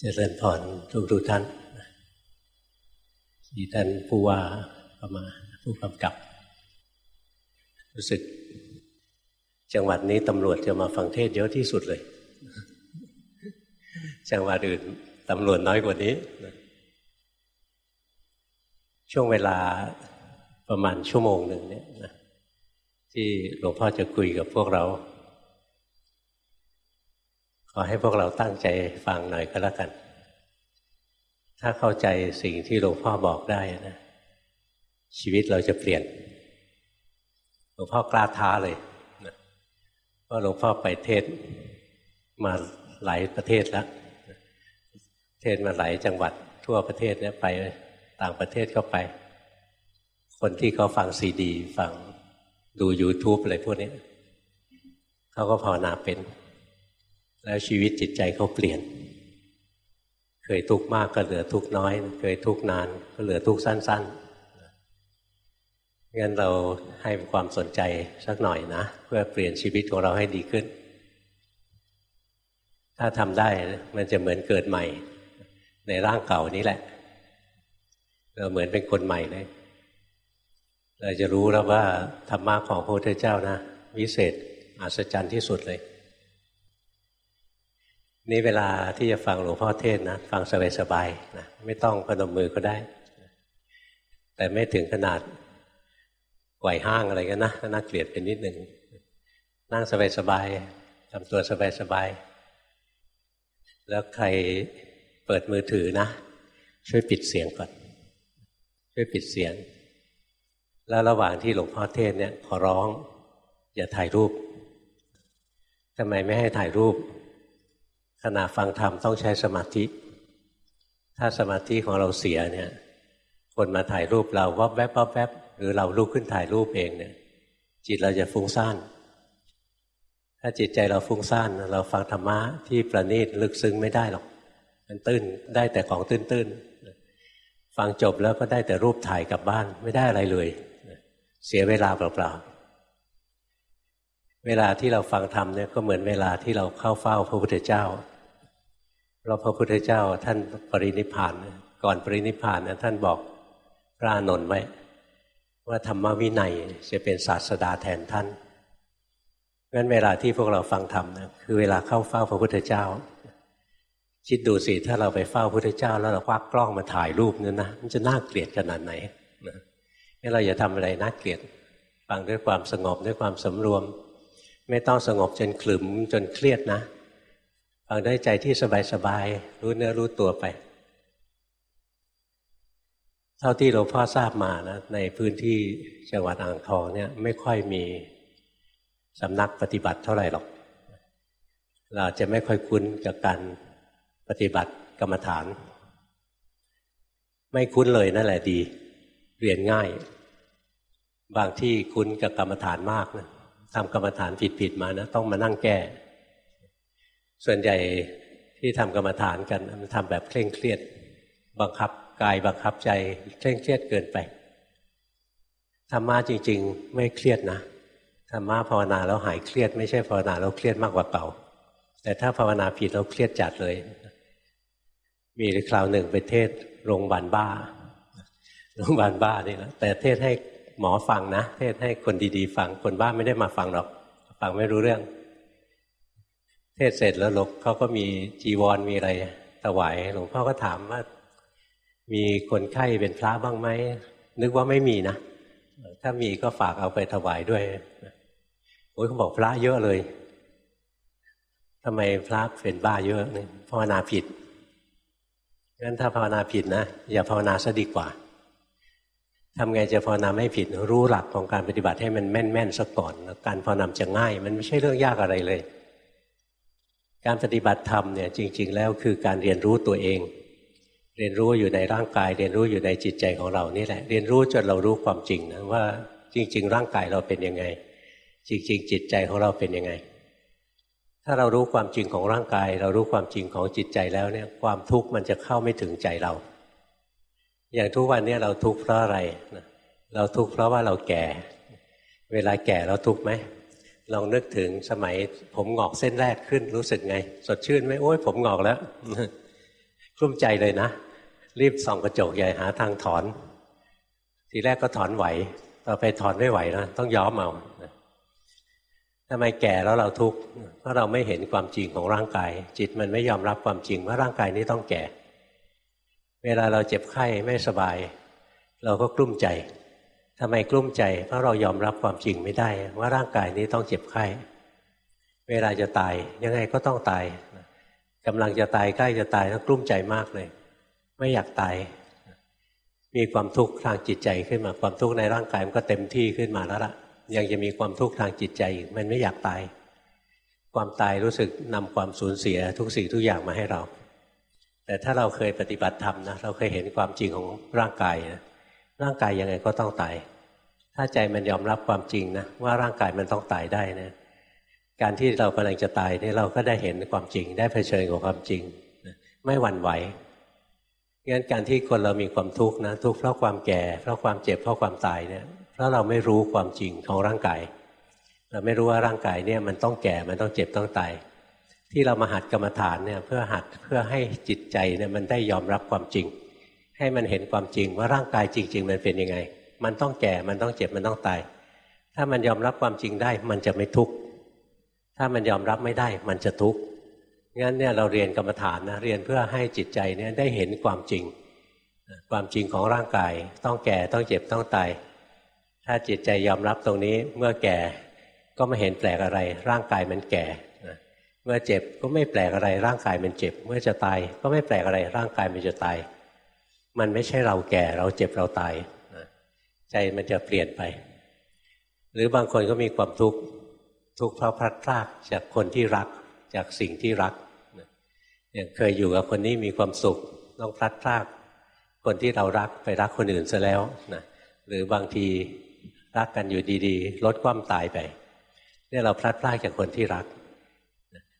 เจริญพรทุกทุกท่านที่ท่านผู้ว่าก็มาผู้กำกับ รู้สึก จังหวัดนี้ตำรวจจะมาฟังเทศเยอะที่สุดเลย จังหวัดอื่นตำรวจน้อยกว่านี้ ช่วงเวลาประมาณชั่วโมงหนึ่งเนี่ยนะที่หลวงพ่อจะคุยกับพวกเรา อให้พวกเราตั้งใจฟังหน่อยก็แล้วกัน ถ้าเข้าใจสิ่งที่หลวงพ่อบอกได้นะ ชีวิตเราจะเปลี่ยน หลวงพ่อกล้าท้าเลยนะเพราะหลวงพ่อไปเทศมาหลายประเทศแล้ว เทศมาหลายจังหวัดทั่วประเทศเนี่ยไปต่างประเทศก็ไป คนที่เขาฟังซีดี ฟังดู YouTube อะไรพวกนี้เขาก็ภาวนาเป็น แล้วชีวิตจิตใจเขาเปลี่ยน เคยทุกข์มากก็เหลือทุกข์น้อย เคยทุกข์นานก็เหลือทุกข์สั้นๆงั้นเราให้ความสนใจสักหน่อยนะ เพื่อเปลี่ยนชีวิตของเราให้ดีขึ้น ถ้าทำได้มันจะเหมือนเกิดใหม่ ในร่างเก่านี้แหละ เราเหมือนเป็นคนใหม่เลยเราจะรู้แล้วว่าธรรมะของพระพุทธเจ้านะวิเศษอัศจรรย์ที่สุดเลย นี่เวลาที่จะฟังหลวงพ่อเทศนะฟังสบายๆนะไม่ต้องพนมมือก็ได้ แต่ไม่ถึงขนาดไหวห้างอะไรกันนะน่าเกลียดเป็นนิดหนึ่งนั่งสบายๆทำตัวสบายๆแล้วใครเปิดมือถือนะ ช่วยปิดเสียงก่อน ช่วยปิดเสียง แล้วระหว่างที่หลวงพ่อเทศเนี่ยขอร้อง อย่าถ่ายรูปทำไมไม่ให้ถ่ายรูป ขณะฟังธรรมต้องใช้สมาธิ ถ้าสมาธิของเราเสียเนี่ย คนมาถ่ายรูปเราวับแวบวับแวบหรือเราลุกขึ้นถ่ายรูปเองเนี่ย จิตเราจะฟุ้งซ่าน ถ้าจิตใจเราฟุ้งซ่านเราฟังธรรมะที่ประณีตลึกซึ้งไม่ได้หรอก มันตื้นได้แต่ของตื้นๆฟังจบแล้วก็ได้แต่รูปถ่ายกลับบ้านไม่ได้อะไรเลย เสียเวลาเปล่าๆเวลาที่เราฟังธรรมเนี่ยก็เหมือนเวลาที่เราเข้าเฝ้าพระพุทธเจ้า เราพระพุทธเจ้าท่านปรินิพานก่อนปรินิพานนะท่านบอกพระนนท์ไว้ ว่าธรรมวินัยจะเป็นศาสดาแทนท่านงั้นเวลาที่พวกเราฟังธรรมนะคือเวลาเข้าเฝ้าพระพุทธเจ้า คิดดูสิถ้าเราไปเฝ้าพระพุทธเจ้า แล้วเราควักกล้องมาถ่ายรูปนั้นนะมันจะน่าเกลียดขนาดไหนนะงั้นเราอย่าทำอะไรน่าเกลียดฟังด้วยความสงบด้วยความสำรวม ไม่ต้องสงบจนขลึมจนเครียดนะ ฟังด้วยใจที่สบายๆรู้เนื้อรู้ตัวไป เท่าที่หลวงพ่อทราบมานะในพื้นที่จังหวัดอ่างทองเนี่ยไม่ค่อยมีสำนักปฏิบัติเท่าไหร่หรอก เราจะไม่ค่อยคุ้นกับการปฏิบัติกรรมฐาน ไม่คุ้นเลยนั่นแหละดี เรียนง่าย บางที่คุ้นกับกรรมฐานมากนะทำกรรมฐานผิดๆมานะต้องมานั่งแก้ ส่วนใหญ่ที่ทำกรรมฐานกันมันทำแบบเคร่งเครียด บังคับกายบังคับใจเคร่งเครียดเกินไปธรรมะจริง ๆ ไม่เครียดนะธรรมะภาวนาแล้วหายเครียด ไม่ใช่ภาวนาแล้วเครียดมากกว่าเก่า แต่ถ้าภาวนาผิดแล้วเครียดจัดเลย มีคราวหนึ่งไปเทศโรงพยาบาลบ้าโรงพยาบาลบ้านี่นะแต่เทศให้หมอฟังนะ เทศให้คนดีๆ ฟังคนบ้าไม่ได้มาฟังหรอก ฟังไม่รู้เรื่อง เทศเสร็จแล้วหลวงเขาก็มีจีวรมีอะไรถวายหลวงพ่อก็ถามว่า มีคนไข้เป็นพระบ้างไหมนึกว่าไม่มีนะถ้ามีก็ฝากเอาไปถวายด้วยโอ้ยเขาบอกพระเยอะเลยทำไมพระเป็นบ้าเยอะเนี่ยภาวนาผิดงั้นถ้าภาวนาผิดนะอย่าภาวนาซะดีกว่าทำไงจะภาวนาไม่ผิดรู้หลักของการปฏิบัติให้มันแม่นๆซะก่อน การภาวนาจะง่าย มันไม่ใช่เรื่องยากอะไรเลย การปฏิบัติธรรมเนี่ยจริง ๆ แล้วคือการเรียนรู้ตัวเอง เรียนรู้อยู่ในร่างกาย เรียนรู้อยู่ในจิตใจของเรานี่แหละ เรียนรู้จนเรารู้ความจริงนะว่าจริง ๆ ร่างกายเราเป็นยังไง จริง ๆ จิตใจของเราเป็นยังไง ถ้าเรารู้ความจริงของร่างกาย เรารู้ความจริงของจิตใจแล้วเนี่ยความทุกข์มันจะเข้าไม่ถึงใจเรา อย่างทุกวันนี้เราทุกข์เพราะอะไรเราทุกข์เพราะว่าเราแก่ เวลาแก่เราทุกข์ไหม ลองนึกถึงสมัยผมหงอกเส้นแรกขึ้นรู้สึกไง สดชื่นไหมโอ้ยผมหงอกแล้วกลุ้มใจเลยนะ รีบส่องกระจกใหญ่หาทางถอน ทีแรกก็ถอนไหว ต่อไปถอนไม่ไหวแล้วต้องย้อมเอาทำไมแก่แล้วเราทุกข์เพราะเราไม่เห็นความจริงของร่างกาย จิตมันไม่ยอมรับความจริงว่าร่างกายนี้ต้องแก่ เวลาเราเจ็บไข้ไม่สบาย เราก็กลุ้มใจ ทำไมกลุ้มใจ เพราะเรายอมรับความจริงไม่ได้ ว่าร่างกายนี้ต้องเจ็บไข้ เวลาจะตาย ยังไงก็ต้องตายกำลังจะตายใกล้จะตายแล้วกลุ้มใจมากเลย ไม่อยากตาย มีความทุกข์ทางจิตใจขึ้นมา ความทุกข์ในร่างกายมันก็เต็มที่ขึ้นมาแล้วล่ะ ยังจะมีความทุกข์ทางจิตใจอีกมันไม่อยากตาย ความตายรู้สึกนำความสูญเสียทุกสิ่งทุกอย่างมาให้เรา แต่ถ้าเราเคยปฏิบัติธรรมนะเราเคยเห็นความจริงของร่างกายนะ ร่างกายยังไงก็ต้องตาย ถ้าใจมันยอมรับความจริงนะว่าร่างกายมันต้องตายได้นะ การที่เรากำลังจะตายนี่เราก็ได้เห็นความจริง ได้เผชิญกับความจริง ไม่หวั่นไหวงั้นการที่คนเรามีความทุกข์นะทุกข์เพราะความแก่ เพราะความเจ็บเพราะความตายเนี่ยเพราะเราไม่รู้ความจริงของร่างกาย เราไม่รู้ว่าร่างกายเนี่ยมันต้องแก่มันต้องเจ็บต้องตายที่เรามาหัดกรรมฐานเนี่ยเพื่อหัดเพื่อให้จิตใจเนี่ยมันได้ยอมรับความจริง ให้มันเห็นความจริงว่าร่างกายจริง ๆ มันเป็นยังไง มันต้องแก่ มันต้องเจ็บ มันต้องตาย ถ้ามันยอมรับความจริงได้ มันจะไม่ทุกข์ ถ้ามันยอมรับไม่ได้ มันจะทุกข์ งั้นเนี่ยเราเรียนกรรมฐานนะ เรียนเพื่อให้จิตใจเนี่ยได้เห็นความจริง ความจริงของร่างกาย ต้องแก่ ต้องเจ็บ ต้องตาย ถ้าจิตใจยอมรับตรงนี้ เมื่อแก่ก็ไม่เห็นแปลกอะไร ร่างกายมันแก่ เมื่อเจ็บก็ไม่แปลกอะไร ร่างกายมันเจ็บ เมื่อจะตายก็ไม่แปลกอะไร ร่างกายมันจะตาย มันไม่ใช่เราแก่เราเจ็บเราตายใจมันจะเปลี่ยนไป หรือบางคนก็มีความทุกข์ทุกข์เพราะพลัดพรากจากคนที่รักจากสิ่งที่รักอย่างเคยอยู่กับคนนี้มีความสุขต้องพลัดพราก คนที่เรารักไปรักคนอื่นซะแล้วนะหรือบางทีรักกันอยู่ดีๆ ลดความตายไปเนี่ยเราพลัดพรากจากคนที่รัก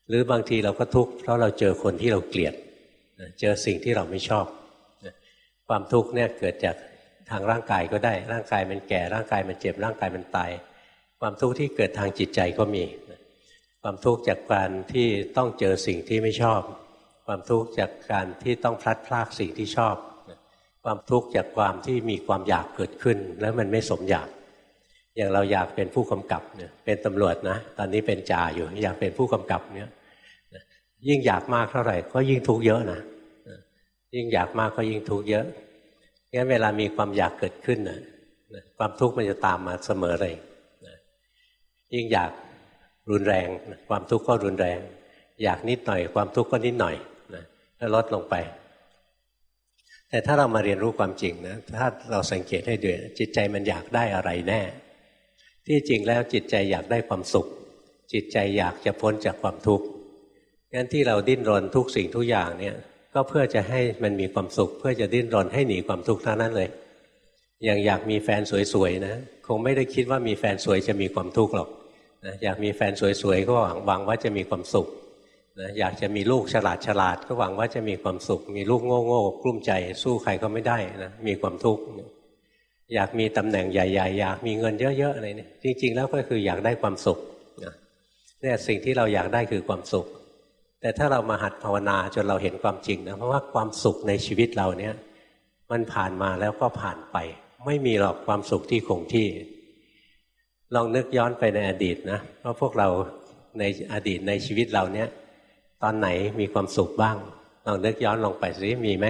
หรือบางทีเราก็ทุกข์เพราะเราเจอคนที่เราเกลียดเจอสิ่งที่เราไม่ชอบ ความทุกข์เนี่ยเกิดจากทางร่างกายก็ได้ ร่างกายมันแก่ ร่างกายมันเจ็บ ร่างกายมันตาย ความทุกข์ที่เกิดทางจิตใจก็มี ความทุกข์จากการที่ต้องเจอสิ่งที่ไม่ชอบ ความทุกข์จากการที่ต้องพลัดพรากสิ่งที่ชอบ ความทุกข์จากความที่มีความอยากเกิดขึ้น แล้วมันไม่สมอยาก อย่างเราอยากเป็นผู้กำกับเนี่ย เป็นตำรวจนะ ตอนนี้เป็นจ่าอยู่ อยากเป็นผู้กำกับเนี่ย ยิ่งอยากมากเท่าไหร่ ก็ยิ่งทุกข์เยอะนะ ยิ่งอยากมากก็ยิ่งทุกข์เยอะงั้นเวลามีความอยากเกิดขึ้นนะความทุกข์มันจะตามมาเสมอเลยยิ่งอยากรุนแรง ความทุกข์ก็รุนแรง อยากนิดหน่อย ความทุกข์ก็นิดหน่อยนะแล้วลดลงไป แต่ถ้าเรามาเรียนรู้ความจริงนะถ้าเราสังเกตให้ดูจิตใจมันอยากได้อะไรแน่ ที่จริงแล้วจิตใจอยากได้ความสุข จิตใจอยากจะพ้นจากความทุกข์งั้นที่เราดิ้นรนทุกสิ่งทุกอย่างเนี่ย ก็เพื่อจะให้มันมีความสุข เพื่อจะดิ้นรนให้หนีความทุกข์เท่านั้นเลย อย่างอยากมีแฟนสวยๆนะคงไม่ได้คิดว่ามีแฟนสวยจะมีความทุกข์หรอกนะอยากมีแฟนสวยๆก็หวังว่าจะมีความสุขนะอยากจะมีลูกฉลาดฉลาดก็หวังว่าจะมีความสุข มีลูกโง่โง่กลุ้มใจ สู้ใครก็ไม่ได้นะมีความทุกข์อยากมีตำแหน่งใหญ่ๆอยากมีเงินเยอะๆอะไรเนี่ยจริง ๆ แล้วก็คืออยากได้ความสุขเนี่ยสิ่งที่เราอยากได้คือความสุข แต่ถ้าเรามาหัดภาวนาจนเราเห็นความจริงนะเพราะว่าความสุขในชีวิตเราเนี่ย มันผ่านมาแล้วก็ผ่านไป ไม่มีหรอกความสุขที่คงที่ ลองนึกย้อนไปในอดีตนะเพราพวกเราในอดีตในชีวิตเราเนี้ยตอนไหนมีความสุขบ้างลองนึกย้อนลงไปสิมีไหม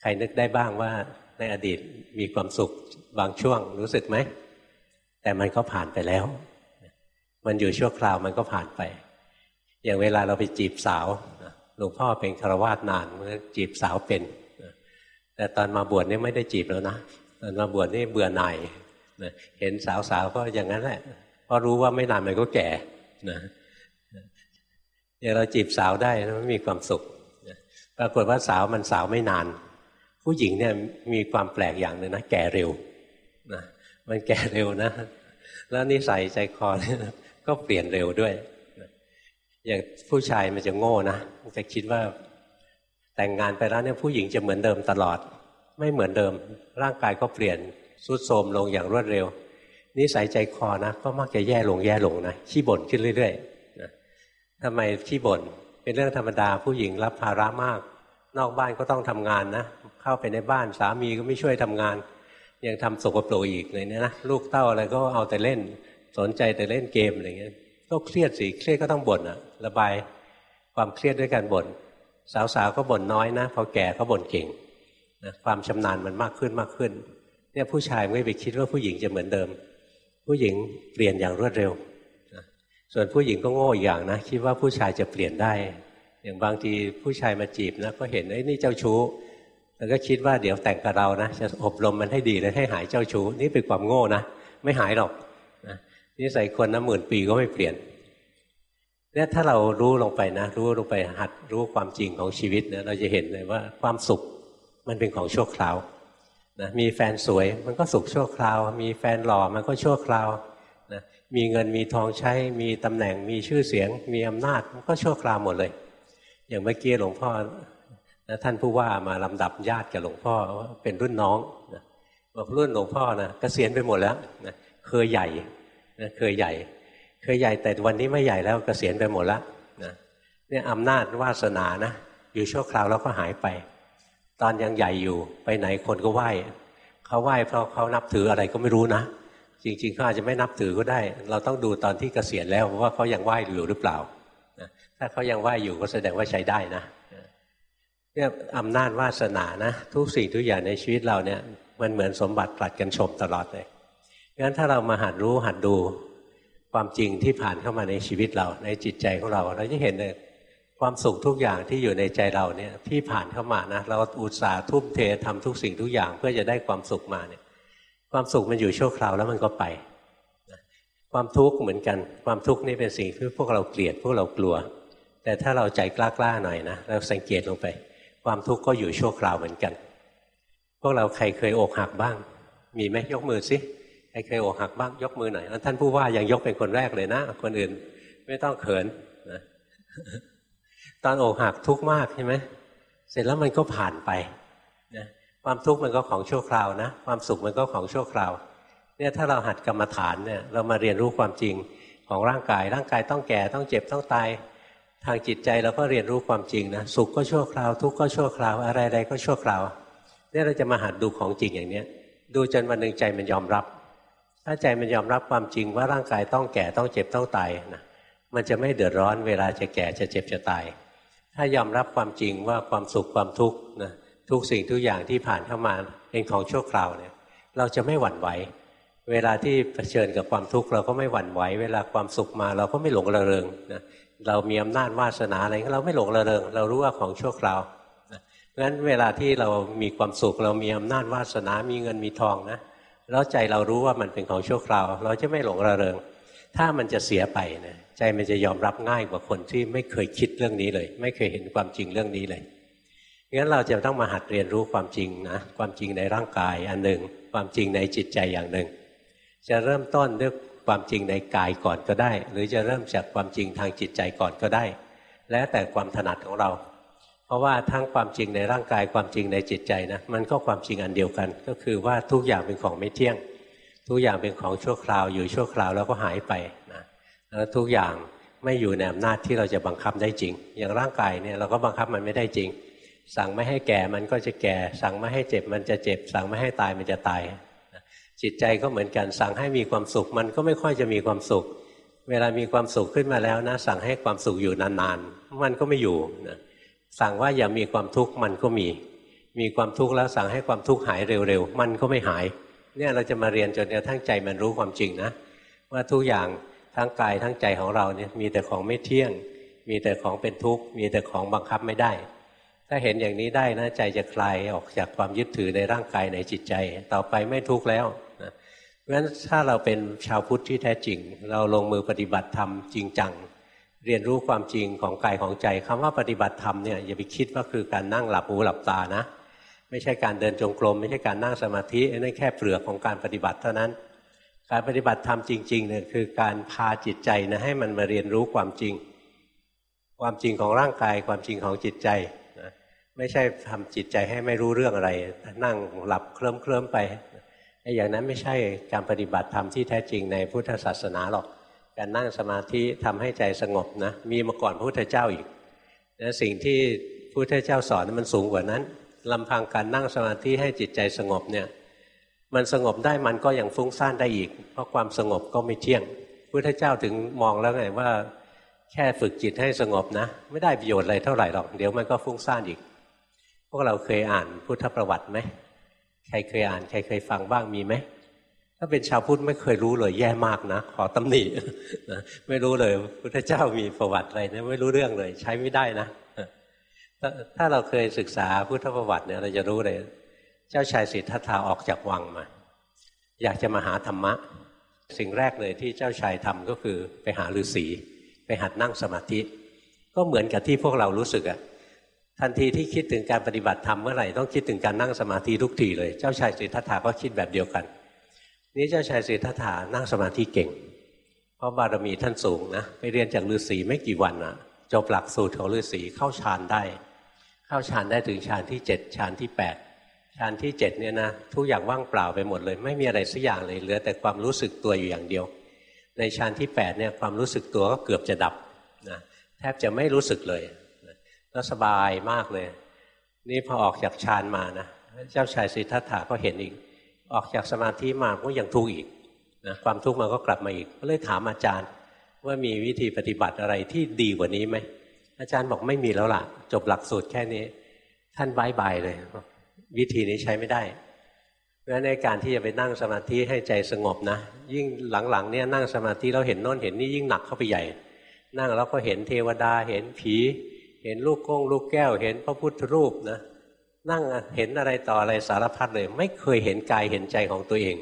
ใครนึกได้บ้างว่าในอดีตมีความสุขบางช่วงรู้สึกไหมแต่มันก็ผ่านไปแล้ว มันอยู่ชั่วคราวมันก็ผ่านไป อย่างเวลาเราไปจีบสาวหลวงพ่อเป็นคารวาสนานเมื่อจีบสาวเป็น แต่ตอนมาบวชนี่ไม่ได้จีบแล้วนะตอนมาบวชนี่เบื่อหน่ายเห็นสาวๆก็อย่างนั้นแหละเพราะรู้ว่าไม่นานมันก็แก่นะอย่างเราจีบสาวได้มันมีความสุขปรากฏว่าสาวมันสาวไม่นาน ผู้หญิงเนี่ยมีความแปลกอย่างหนึ่งนะแก่เร็วนะมันแก่เร็วนะ แล้วนิสัยใจคอก็เปลี่ยนเร็วด้วย อย่างผู้ชายมันจะโง่นะมันจะคิดว่าแต่งงานไปแล้วเนี่ยผู้หญิงจะเหมือนเดิมตลอด ไม่เหมือนเดิม ร่างกายก็เปลี่ยนสุดโทมลงอย่างรวดเร็วนิสัยใจคอนะก็มักจะแย่ลงแย่ลงนะขี้บ่นขึ้นเรื่อยๆทำไมที่บ่นเป็นเรื่องธรรมดาผู้หญิงรับภาระมาก นอกบ้านก็ต้องทำงานนะเข้าไปในบ้านสามีก็ไม่ช่วยทำงาน ยังทำสกปรกอีกเลยเนี่ยนะลูกเต้าอะไรก็เอาแต่เล่น สนใจแต่เล่นเกมอะไรเงี้ยก็เครียดสิเครียดก็ต้องบ่นอะ ระบายความเครียดด้วยการบ่นสาวๆก็บ่นน้อยนะพอแก่ก็บ่นเก่งนะความชำนาญมันมากขึ้นมากขึ้น เนี่ยผู้ชายไม่ไปคิดว่าผู้หญิงจะเหมือนเดิม ผู้หญิงเปลี่ยนอย่างรวดเร็วนะส่วนผู้หญิงก็โง่อย่างนะคิดว่าผู้ชายจะเปลี่ยนได้ อย่างบางทีผู้ชายมาจีบนะก็เห็นไอ้นี่เจ้าชู้แล้วก็คิดว่าเดี๋ยวแต่งกับเรานะจะอบรมมันให้ดีเลยให้หายเจ้าชู้นี่เป็นความโง่นะไม่หายหรอกนะนิสัยคนนะหมื่นปีก็ไม่เปลี่ยน เนี่ยถ้าเรารู้ลงไปนะ รู้ลงไปหัดรู้ความจริงของชีวิตเนี่ยเราจะเห็นเลยว่าความสุขมันเป็นของชั่วคราวนะมีแฟนสวยมันก็สุขชั่วคราว มีแฟนหล่อมันก็ชั่วคราวนะมีเงินมีทองใช้ มีตำแหน่งมีชื่อเสียง มีอำนาจมันก็ชั่วคราวหมดเลย อย่างเมื่อกี้หลวงพ่อนะท่านผู้ว่ามาลำดับญาติกับหลวงพ่อว่าเป็นรุ่นน้องนะบอกรุ่นหลวงพ่อนะกะเกษียณไปหมดแล้วนะเคยใหญ่นะเคยใหญ่ เคยใหญ่แต่วันนี้ไม่ใหญ่แล้วกเกษียณไปหมดแล้วนะเนี่ยอำนาจวาสนานะ อยู่ชั่วคราวแล้วก็หายไป ตอนยังใหญ่อยู่ไปไหนคนก็ไหว้เขาไหว้เพราะเขานับถืออะไรก็ไม่รู้นะ จริงๆเขาอาจจะไม่นับถือก็ได้ เราต้องดูตอนที่เกษียณแล้วว่าเขายังไหว้อยู่หรือเปล่านะถ้าเขายังไหว้อยู่ก็แสดงว่าใช้ได้นะเนี่ยอำนาจวาสนานะ ทุกสิ่งทุกอย่างในชีวิตเราเนี่ยมันเหมือนสมบัติปลัดกันชมตลอดเลยงั้นถ้าเรามาหัดรู้หัดดู ความจริงที่ผ่านเข้ามาในชีวิตเราในจิตใจของเรา เราจะเห็นเลยความสุขทุกอย่างที่อยู่ในใจเราเนี่ยที่ผ่านเข้ามานะเราอุตส่าห์ทุ่มเททำทุกสิ่งทุกอย่างเพื่อจะได้ความสุขมาเนี่ยความสุขมันอยู่ชั่วคราวแล้วมันก็ไป ความทุกข์เหมือนกันความทุกข์นี่เป็นสิ่งที่พวกเราเกลียดพวกเรากลัว แต่ถ้าเราใจกล้าๆหน่อยนะเราสังเกตลงไป ความทุกข์ก็อยู่ชั่วคราวเหมือนกัน พวกเราใครเคยอกหักบ้าง มีไหมยกมือสิ ใครเคยอกหักบ้างยกมือหน่อยท่านผู้ว่ายังยกเป็นคนแรกเลยนะ คนอื่นไม่ต้องเขินนะตอนอกหักทุกข์มากใช่ไหมเสร็จแล้วมันก็ผ่านไปนะความทุกข์มันก็ของชั่วคราวนะ ความสุขมันก็ของชั่วคราว เนี่ยถ้าเราหัดกรรมฐานเนี่ยเรามาเรียนรู้ความจริงของร่างกาย ร่างกายต้องแก่ต้องเจ็บต้องตายทางจิตใจเราก็เรียนรู้ความจริงนะสุขก็ชั่วคราว ทุกข์ก็ชั่วคราว อะไรๆก็ชั่วคราวเนี่ยเราจะมาหัดดูของจริงอย่างเนี้ยดูจนวันหนึ่งใจมันยอมรับ ถ้าใจมันยอมรับความจริงว่าร่างกายต้องแก่ต้องเจ็บต้องตายนะมันจะไม่เดือดร้อนเวลาจะแก่จะเจ็บจะตาย ถ้ายอมรับความจริงว่าความสุขความทุกข์นะทุกสิ่งทุกอย่างที่ผ่านเข้ามาเป็นของชั่วคราวเนี่ย เราจะไม่หวั่นไหวเวลาที่เผชิญกับความทุกข์เราก็ไม่หวั่นไหวเวลาความสุขมาเราก็ไม่หลงระเริงนะเรามีอำนาจวาสนาอะไรเราไม่หลงระเริง เรารู้ว่าของชั่วคราวเพราะฉะนั้นเวลาที่เรามีความสุขเรามีอำนาจวาสนามีเงินมีทองนะ แล้วใจเรารู้ว่ามันเป็นของชั่วคราว เราจะไม่หลงระเริง ถ้ามันจะเสียไปนะใจมันจะยอมรับง่ายกว่าคนที่ไม่เคยคิดเรื่องนี้เลย ไม่เคยเห็นความจริงเรื่องนี้เลยงั้นเราจะต้องมาหัดเรียนรู้ความจริงนะความจริงในร่างกายอันหนึ่ง ความจริงในจิตใจอย่างหนึ่ง จะเริ่มต้นด้วยความจริงในกายก่อนก็ได้ หรือจะเริ่มจากความจริงทางจิตใจก่อนก็ได้ แล้วแต่ความถนัดของเรา ราะว่าทั้งความจริงในร่างกายความจริงในจิตใจนะมันก็ความจริงอันเดียวกัน ก็คือว่าทุกอย่างเป็นของไม่เที่ยง ทุกอย่างเป็นของชั่วคราวอยู่ชั่วคราวแล้วก็หายไปนะแล้วทุกอย่างไม่อยู่ในอำนาจที่เราจะบังคับได้จริง อย่างร่างกายเนี่ยเราก็บังคับมันไม่ได้จริง สั่งไม่ให้แก่มันก็จะแก่ สั่งไม่ให้เจ็บมันจะเจ็บ สั่งไม่ให้ตายมันจะตาย จิตใจก็เหมือนกันสั่งให้มีความสุขมันก็ไม่ค่อยจะมีความสุข เวลามีความสุขขึ้นมาแล้วนะสั่งให้ความสุขอยู่นานๆ มันก็ไม่อยู่นะ สั่งว่าอย่ามีความทุกข์มันก็มี มีความทุกข์แล้วสั่งให้ความทุกข์หายเร็วๆ มันก็ไม่หาย เนี่ยเราจะมาเรียนจนกระทั่งใจมันรู้ความจริงนะ ว่าทุกอย่างทั้งกายทั้งใจของเราเนี่ยมีแต่ของไม่เที่ยง มีแต่ของเป็นทุกข์ มีแต่ของบังคับไม่ได้ ถ้าเห็นอย่างนี้ได้นะใจจะคลายออกจากความยึดถือในร่างกายในจิตใจ ต่อไปไม่ทุกข์แล้วนะเพราะฉะนั้นถ้าเราเป็นชาวพุทธที่แท้จริง เราลงมือปฏิบัติธรรมจริงจัง เรียนรู้ความจริงของกายของใจคำว่าปฏิบัติธรรมเนี่ยอย่าไปคิดว่าคือการนั่งหลับหูหลับตานะ ไม่ใช่การเดินจงกรม ไม่ใช่การนั่งสมาธินั่นแค่เปลือกของการปฏิบัติเท่านั้น การปฏิบัติธรรมจริงๆเนี่ยคือการพาจิตใจนะให้มันมาเรียนรู้ความจริง ความจริงของร่างกายความจริงของจิตใจนะไม่ใช่ทำจิตใจให้ไม่รู้เรื่องอะไร นั่งหลับเคลิ้มเคลิ้มไปไอ้อย่างนั้นไม่ใช่การปฏิบัติธรรมที่แท้จริงในพุทธศาสนาหรอก การนั่งสมาธิทำให้ใจสงบนะมีมาก่อนพระพุทธเจ้าอีกนะสิ่งที่พระพุทธเจ้าสอนมันสูงกว่านั้นลำพังการนั่งสมาธิให้จิตใจสงบเนี่ยมันสงบได้มันก็ยังฟุ้งซ่านได้อีก เพราะความสงบก็ไม่เที่ยงพุทธเจ้าถึงมองแล้วไงว่า แค่ฝึกจิตให้สงบนะ ไม่ได้ประโยชน์อะไรเท่าไหร่หรอก เดี๋ยวมันก็ฟุ้งซ่านอีก พวกเราเคยอ่านพุทธประวัติไหมใครเคยอ่าน ใครเคยฟังบ้างมีไหมาเป็นชาวพุทธไม่เคยรู้เลยแย่มากนะ ขอตำหนินะไม่รู้เลยพุทธเจ้ามีประวัติอะไรนะไม่รู้เรื่องเลย ใช้ไม่ได้นะถ้าเราเคยศึกษาพุทธประวัติเนี่ยเราจะรู้เลย เจ้าชายสิทธัตถะออกจากวังมา อยากจะมาหาธรรมะ สิ่งแรกเลยที่เจ้าชายทำก็คือไปหาฤาษีไปหัดนั่งสมาธิ ก็เหมือนกับที่พวกเรารู้สึกอะทันทีที่คิดถึงการปฏิบัติธรรมเมื่อไหร่ต้องคิดถึงการนั่งสมาธิทุกทีเลย เจ้าชายสิทธัตถะก็คิดแบบเดียวกัน นี่เจ้าชายสิทธัตถะนั่งสมาธิเก่ง เพราะบารมีท่านสูงนะไปเรียนจากฤาษีไม่กี่วันอะจบหลักสูตรของฤาษีเข้าฌานได้ เข้าฌานได้ถึงฌานที่เจ็ดฌานที่แปดฌานที่เจ็ดเนี่ยนะทุกอย่างว่างเปล่าไปหมดเลย ไม่มีอะไรสักอย่างเลยเหลือแต่ความรู้สึกตัวอยู่อย่างเดียว ในฌานที่แปดเนี่ยความรู้สึกตัวก็เกือบจะดับนะแทบจะไม่รู้สึกเลยนะแล้วสบายมากเลย นี่พอออกจากฌานมานะเจ้าชายสิทธัตถะก็เห็นอีก ออกจากสมาธิมาก็ยังทุกข์อีกนะความทุกข์มันก็กลับมาอีก ก็เลยถามอาจารย์ว่ามีวิธีปฏิบัติอะไรที่ดีกว่านี้ไหมอาจารย์บอกไม่มีแล้วล่ะ จบหลักสูตรแค่นี้ ท่านบายบายเลย วิธีนี้ใช้ไม่ได้เพราะในการที่จะไปนั่งสมาธิให้ใจสงบนะ ยิ่งหลังๆเนี่ยนั่งสมาธิเราเห็นโน้นเห็นนี่ยิ่งหนักเข้าไปใหญ่ นั่งแล้วก็เห็นเทวดาเห็นผี เห็นลูกก้งลูกแก้ว เห็นพระพุทธรูปนะ นั่งเห็นอะไรต่ออะไรสารพัดเลย ไม่เคยเห็นกายเห็นใจของตัวเอง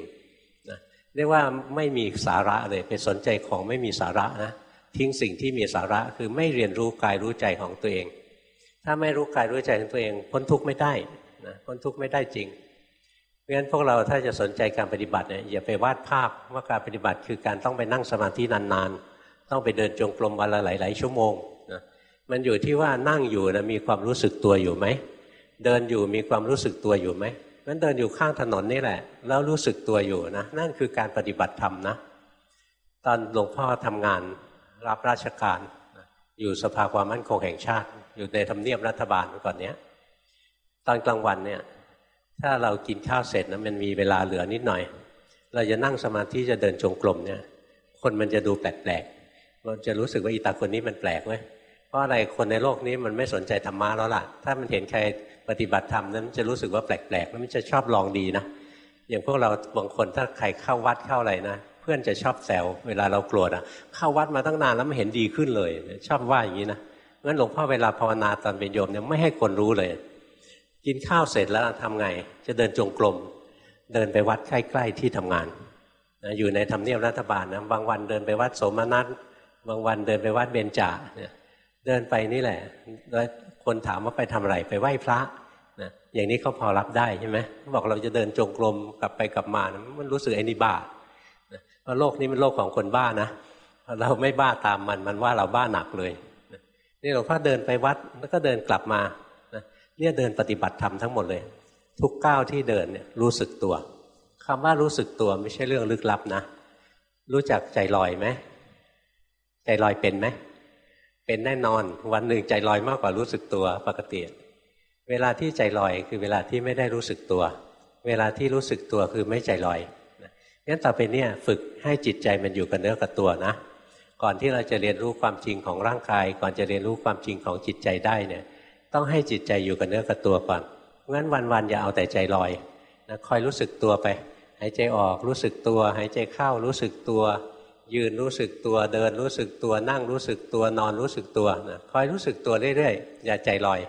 นะเรียกว่าไม่มีสาระเลยไปสนใจของไม่มีสาระนะทิ้งสิ่งที่มีสาระคือไม่เรียนรู้กายรู้ใจของตัวเอง ถ้าไม่รู้กายรู้ใจของตัวเองพ้นทุกข์ไม่ได้นะพ้นทุกข์ไม่ได้จริงเพราะฉะนั้นพวกเราถ้าจะสนใจการปฏิบัติเนี่ยอย่าไปวาดภาพว่าการปฏิบัติคือการต้องไปนั่งสมาธินานๆ ต้องไปเดินจงกรมวันละหลาย ๆ ชั่วโมงนะมันอยู่ที่ว่านั่งอยู่นะมีความรู้สึกตัวอยู่ไหม เดินอยู่มีความรู้สึกตัวอยู่ไหมนั้นเดินอยู่ข้างถนนนี่แหละ แล้วรู้สึกตัวอยู่นะนั่นคือการปฏิบัติธรรมนะตอนหลวงพ่อทำงานรับราชการ อยู่สภาความมั่นคงแห่งชาติ อยู่ในทำเนียบรัฐบาลก่อนเนี้ย ตอนกลางวันเนี่ย ถ้าเรากินข้าวเสร็จนะมันมีเวลาเหลือนิดหน่อย เราจะนั่งสมาธิจะเดินจงกรมเนี่ย คนมันจะดูแปลกๆเราจะรู้สึกว่าอีตาคนนี้มันแปลกไหมเพราะอะไรคนในโลกนี้มันไม่สนใจธรรมะแล้วล่ะ ถ้ามันเห็นใคร ฏิบัติธรรมนั้นจะรู้สึกว่าแปลกๆแล้วมันจะชอบลองดีนะอย่างพวกเราบางคนถ้าใครเข้าวัดเข้าอะไรนะเพื่อนจะชอบแซวเวลาเราโกรธอะเข้าวัดมาตั้งนานแล้วไม่เห็นดีขึ้นเลย ชอบว่าอย่างนี้นะงั้นหลวงพ่อเวลาภาวนาตอนเป็นโยมเนี่ยไม่ให้คนรู้เลย กินข้าวเสร็จแล้วทำไง จะเดินจงกรมเดินไปวัดใกล้ๆที่ทำงานนะอยู่ในทำเนียบรัฐบาลนะบางวันเดินไปวัดโสมนัสบางวันเดินไปวัดเบญจาเนี่ยเดินไปนี่แหละแล้วคนถามว่าไปทำอะไรไปไหว้พระ อย่างนี้เขาพอรับได้ใช่ไหมบอกเราจะเดินจงกรมกลับไปกลับมานะมันรู้สึกไอ้นี่บ้าเพราะโลกนี้เป็นโลกของคนบ้านะเราไม่บ้าตามมันมันว่าเราบ้าหนักเลยนี่หลวงพ่อเดินไปวัดแล้วก็เดินกลับมาเนี่ยเดินปฏิบัติธรรมทั้งหมดเลย ทุกก้าวที่เดินเนี่ยรู้สึกตัวคำว่ารู้สึกตัวไม่ใช่เรื่องลึกลับนะ รู้จักใจลอยไหมใจลอยเป็นไหมเป็นแน่นอนวันหนึ่งใจลอยมากกว่ารู้สึกตัวปกติ เวลาที่ใจลอยคือเวลาที่ไม่ได้รู้สึกตัว เวลาที่รู้สึกตัวคือไม่ใจลอยงั้นต่อไปเนี่ยฝึกให้จิตใจมันอยู่กับเนื้อกับตัวนะ ก่อนที่เราจะเรียนรู้ความจริงของร่างกาย ก่อนจะเรียนรู้ความจริงของจิตใจได้เนี่ยต้องให้จิตใจอยู่กับเนื้อกับตัวก่อนงั้นวันๆอย่าเอาแต่ใจลอยนะคอยรู้สึกตัวไป หายใจออกรู้สึกตัว หายใจเข้ารู้สึกตัว ยืนรู้สึกตัวเดินรู้สึกตัวนั่งรู้สึกตัวนอนรู้สึกตัวนะคอยรู้สึกตัวเรื่อยๆอย่าใจลอย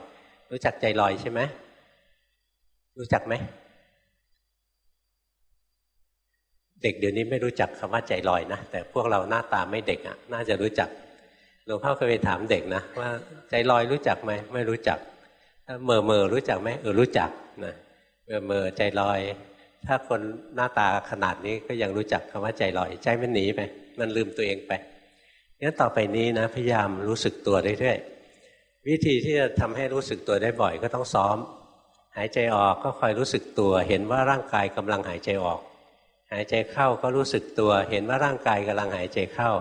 รู้จักใจลอยใช่ไหมรู้จักไหม เด็กเดี๋ยวนี้ไม่รู้จักคำว่าใจลอยนะ แต่พวกเราหน้าตาไม่เด็กอะ น่าจะรู้จักหลวงพ่อเคยไปถามเด็กนะว่าใจลอยรู้จักไหมไม่รู้จักเมื่อเมื่อรู้จักไหมเออรู้จักนะเมื่อเมื่อใจลอย ถ้าคนหน้าตาขนาดนี้ก็ยังรู้จักคำว่าใจลอย ใจมันหนีไป มันลืมตัวเองไปงั้นต่อไปนี้นะพยายามรู้สึกตัวเรื่อยๆ วิธีที่จะทำให้รู้สึกตัวได้บ่อยก็ต้องซ้อม หายใจออกก็คอยรู้สึกตัว เห็นว่าร่างกายกำลังหายใจออก หายใจเข้าก็รู้สึกตัว เห็นว่าร่างกายกำลังหายใจเข้า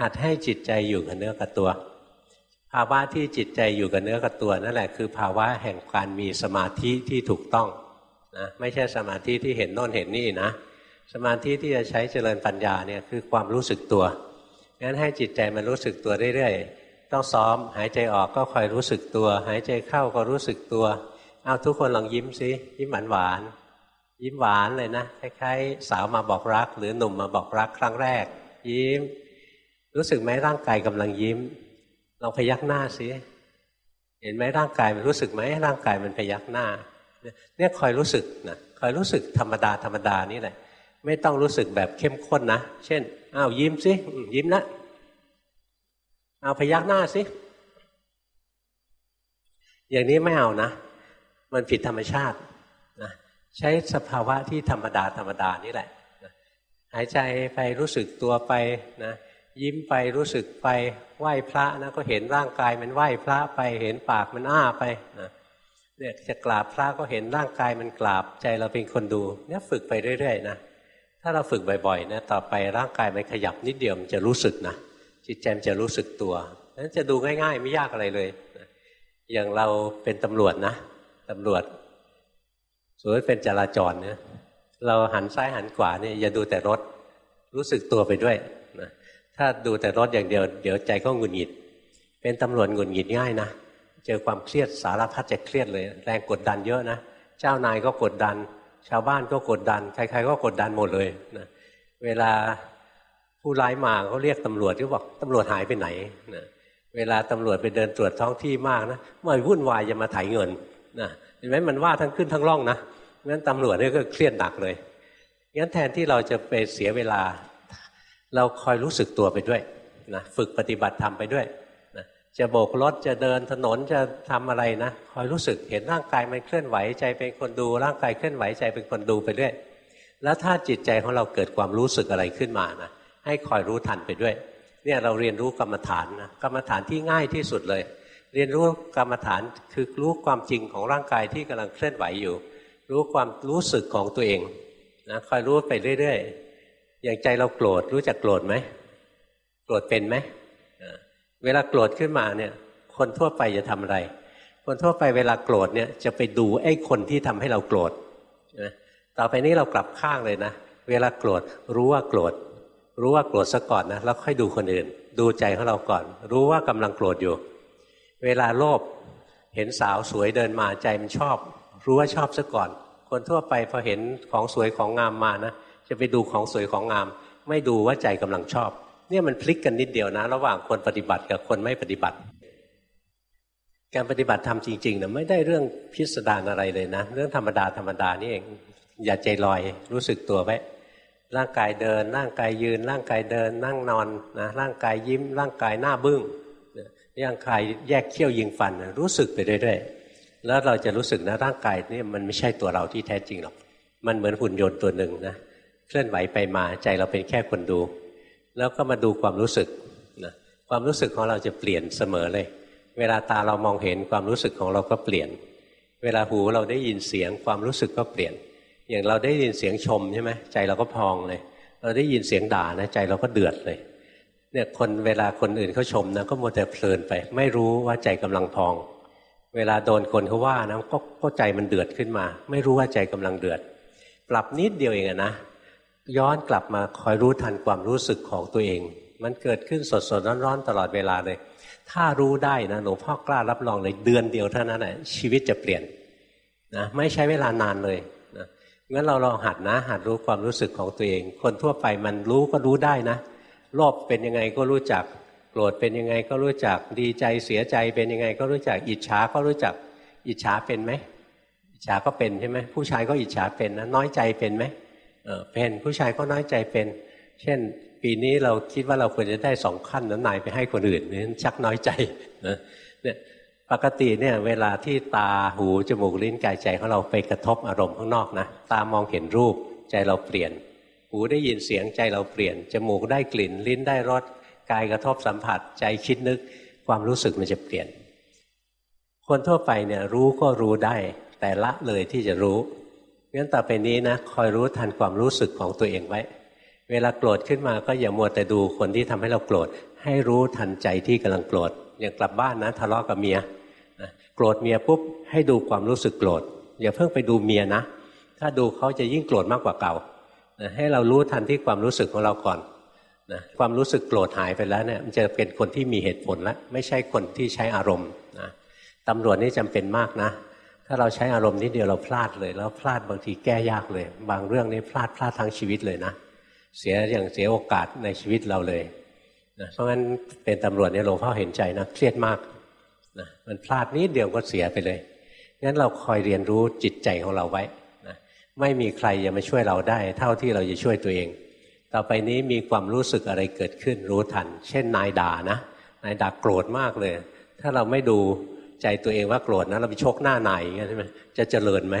หัดให้จิตใจอยู่กับเนื้อกับตัว ภาวะที่จิตใจอยู่กับเนื้อกับตัวนั่นแหละคือ ภาวะแห่งการมีสมาธิที่ถูกต้องนะไม่ใช่สมาธิที่เห็นโน่นเห็นนี่นะ สมาธิที่จะใช้เจริญปัญญาเนี่ยคือความรู้สึกตัวงั้นให้จิตใจมันรู้สึกตัวเรื่อยๆ ต้องซ้อม หายใจออกก็คอยรู้สึกตัว หายใจเข้าก็รู้สึกตัว เอาทุกคนลองยิ้มสิยิ้มหวานหวานยิ้มหวานเลยนะคล้ายๆ สาวมาบอกรัก หรือหนุ่มมาบอกรักครั้งแรก ยิ้ม รู้สึกไหมร่างกายกำลังยิ้มลองพยักหน้าสิเห็นไหมร่างกายมันรู้สึกไหมร่างกายมันพยักหน้าเนี่ยคอยรู้สึกนะคอยรู้สึกธรรมดาธรรมดานี่แหละ ไม่ต้องรู้สึกแบบเข้มข้นนะ เช่นอ้าวยิ้มสิยิ้มนะ เอาพยักหน้าสิ อย่างนี้ไม่เอานะ มันผิดธรรมชาตินะใช้สภาวะที่ธรรมดาธรรมดานี่แหละหายใจไปรู้สึกตัวไปนะยิ้มไปรู้สึกไปไหว้พระนะก็เห็นร่างกายมันไหว้พระไปเห็นปากมันอ้าไปนะเนี่ยจะกราบพระก็เห็นร่างกายมันกราบ ใจเราเป็นคนดูเนี่ยฝึกไปเรื่อยๆนะถ้าเราฝึกบ่อยๆนะต่อไปร่างกายมันขยับนิดเดียวมันจะรู้สึกนะ จิตใจมันจะรู้สึกตัวนั้นจะดูง่าย ๆ ไม่ยากอะไรเลย อย่างเราเป็นตำรวจนะตำรวจสมมติเป็นจราจรเนี่ยเราหันซ้ายหันขวาเนี่ยอย่าดูแต่รถ รู้สึกตัวไปด้วยนะถ้าดูแต่รถอย่างเดียว เดี๋ยวใจก็หงุดหงิด เป็นตำรวจหงุดหงิดง่ายนะเจอความเครียดสารพัดจะเครียดเลย แรงกดดันเยอะนะเจ้านายก็กดดัน ชาวบ้านก็กดดัน ใครๆก็กดดันหมดเลยนะเวลา ผู้ร้ายมาเขาเรียกตำรวจก็บอกตำรวจหายไปไหนนะเวลาตำรวจไปเดินตรวจท้องที่มากนะไม่วุ่นวายจะมาถ่ายเงินนะเห็นไหมมันว่าทั้งขึ้นทั้งล่องนะงั้นตำรวจนี่ก็เครียดหนักเลยงั้นแทนที่เราจะไปเสียเวลา เราคอยรู้สึกตัวไปด้วยนะฝึกปฏิบัติทำไปด้วยนะจะโบกรถจะเดินถนนจะทำอะไรนะคอยรู้สึกเห็นร่างกายมันเคลื่อนไหวใจเป็นคนดูร่างกายเคลื่อนไหวใจเป็นคนดูไปด้วย แล้วถ้าจิตใจของเราเกิดความรู้สึกอะไรขึ้นมานะ ให้คอยรู้ทันไปด้วย เนี่ยเราเรียนรู้กรรมฐานนะกรรมฐานที่ง่ายที่สุดเลย เรียนรู้กรรมฐานคือรู้ความจริงของร่างกายที่กำลังเคลื่อนไหวอยู่ รู้ความรู้สึกของตัวเองนะคอยรู้ไปเรื่อยๆ อย่างใจเราโกรธรู้จักโกรธไหมโกรธเป็นไหมเวลาโกรธขึ้นมาเนี่ยคนทั่วไปจะทำอะไร คนทั่วไปเวลาโกรธเนี่ยจะไปดูไอ้คนที่ทำให้เราโกรธนะต่อไปนี้เรากลับข้างเลยนะ เวลาโกรธรู้ว่าโกรธ รู้ว่าโกรธซะก่อนนะแล้วค่อยดูคนอื่น ดูใจของเราก่อน รู้ว่ากำลังโกรธอยู่ เวลาโลภเห็นสาวสวยเดินมาใจมันชอบ รู้ว่าชอบซะก่อน คนทั่วไปพอเห็นของสวยของงามมานะจะไปดูของสวยของงาม ไม่ดูว่าใจกำลังชอบ เนี่ยมันพลิกกันนิดเดียวนะ ระหว่างคนปฏิบัติกับคนไม่ปฏิบัติ การปฏิบัติทำจริงๆนี่ยไม่ได้เรื่องพิสดารอะไรเลยนะ เรื่องธรรมดาธรรมดานี่เองอย่าใจลอยรู้สึกตัวไว้ ร่างกายเดิน ร่างกายยืน ร่างกายเดิน นั่งนอนนะร่างกายยิ้ม ร่างกายหน้าบึ้งร่างกายแยกเขี้ยวยิงฟันรู้สึกไปเรื่อยๆแล้วเราจะรู้สึกนะร่างกายนี่มันไม่ใช่ตัวเราที่แท้จริงหรอก มันเหมือนหุ่นยนต์ตัวหนึ่งนะเคลื่อนไหวไปมาใจเราเป็นแค่คนดู แล้วก็มาดูความรู้สึกนะความรู้สึกของเราจะเปลี่ยนเสมอเลย เวลาตาเรามองเห็นความรู้สึกของเราก็เปลี่ยน เวลาหูเราได้ยินเสียงความรู้สึกก็เปลี่ยน อย่างเราได้ยินเสียงชมใช่ไหมใจเราก็พองเลย เราได้ยินเสียงด่านะใจเราก็เดือดเลยเนี่ยคนเวลาคนอื่นเขาชมนะก็มัวแต่เพลินไป ไม่รู้ว่าใจกำลังพอง เวลาโดนคนเขาว่านะก็ก็ใจมันเดือดขึ้นมา ไม่รู้ว่าใจกำลังเดือด ปรับนิดเดียวเองนะย้อนกลับมาคอยรู้ทันความรู้สึกของตัวเอง มันเกิดขึ้นสดสดร้อนๆตลอดเวลาเลย ถ้ารู้ได้นะหลวงพ่อกล้ารับรองเลยเดือนเดียวเท่านั้นแหละชีวิตจะเปลี่ยนนะไม่ใช้เวลานานเลย งั้นเราลองหัดนะ หัดรู้ความรู้สึกของตัวเอง คนทั่วไปมันรู้ก็รู้ได้นะโลภเป็นยังไงก็รู้จักโกรธเป็นยังไงก็รู้จักดีใจเสียใจเป็นยังไงก็รู้จัก อิจฉาก็รู้จัก อิจฉาเป็นไหมอิจฉาก็เป็นใช่ไหมผู้ชายก็อิจฉาเป็นนะน้อยใจเป็นไหมเออเป็นผู้ชายก็น้อยใจเป็น เช่น ปีนี้เราคิดว่าเราควรจะได้สองขั้นนั้นนายไปให้คนอื่นนี่ชักน้อยใจนะเนี่ย ปกติเนี่ยเวลาที่ตาหูจมูกลิ้นกายใจของเราไปกระทบอารมณ์ข้างนอกนะตามองเห็นรูปใจเราเปลี่ยน หูได้ยินเสียงใจเราเปลี่ยน จมูกได้กลิ่นลิ้นได้รสกายกระทบสัมผัสใจคิดนึก ความรู้สึกมันจะเปลี่ยน คนทั่วไปเนี่ยรู้ก็รู้ได้ แต่ละเลยที่จะรู้งั้นต่อไปนี้นะคอยรู้ทันความรู้สึกของตัวเองไว้ เวลาโกรธขึ้นมาก็อย่ามัวแต่ดูคนที่ทำให้เราโกรธให้รู้ทันใจที่กำลังโกรธอย่างกลับบ้านนะทะเลาะกับเมีย รธเมียปุ๊บให้ดูความรู้สึกโกรธอย่าเพิ่งไปดูเมียนะ ถ้าดูเขาจะยิ่งโกรธมากกว่าเก่านะให้เรารู้ทันที่ความรู้สึกของเราก่อนนะความรู้สึกโกรธหายไปแล้วเนี่ยมันจะเป็นคนที่มีเหตุผลแล้วไม่ใช่คนที่ใช้อารมณ์นะตำรวจนี่จำเป็นมากนะ ถ้าเราใช้อารมณ์นิดเดียวเราพลาดเลย แล้วพลาดบางทีแก้ยากเลย บางเรื่องนี้พลาดพลาดทั้งชีวิตเลยนะ เสียอย่างเสียโอกาสในชีวิตเราเลยนะเพราะงั้นเป็นตำรวจเนี่ยหลวงพ่อเห็นใจนะเครียดมาก นะมันพลาดนิดเดียวก็เสียไปเลยงั้นเราคอยเรียนรู้จิตใจของเราไว้นะไม่มีใครจะมาช่วยเราได้ เท่าที่เราจะช่วยตัวเอง ต่อไปนี้มีความรู้สึกอะไรเกิดขึ้นรู้ทัน เช่นนายด่านะนายด่าโกรธมากเลย ถ้าเราไม่ดูใจตัวเองว่าโกรธนะเราไปชกหน้านายอย่างเงี้ยใช่ไหมจะเจริญไหม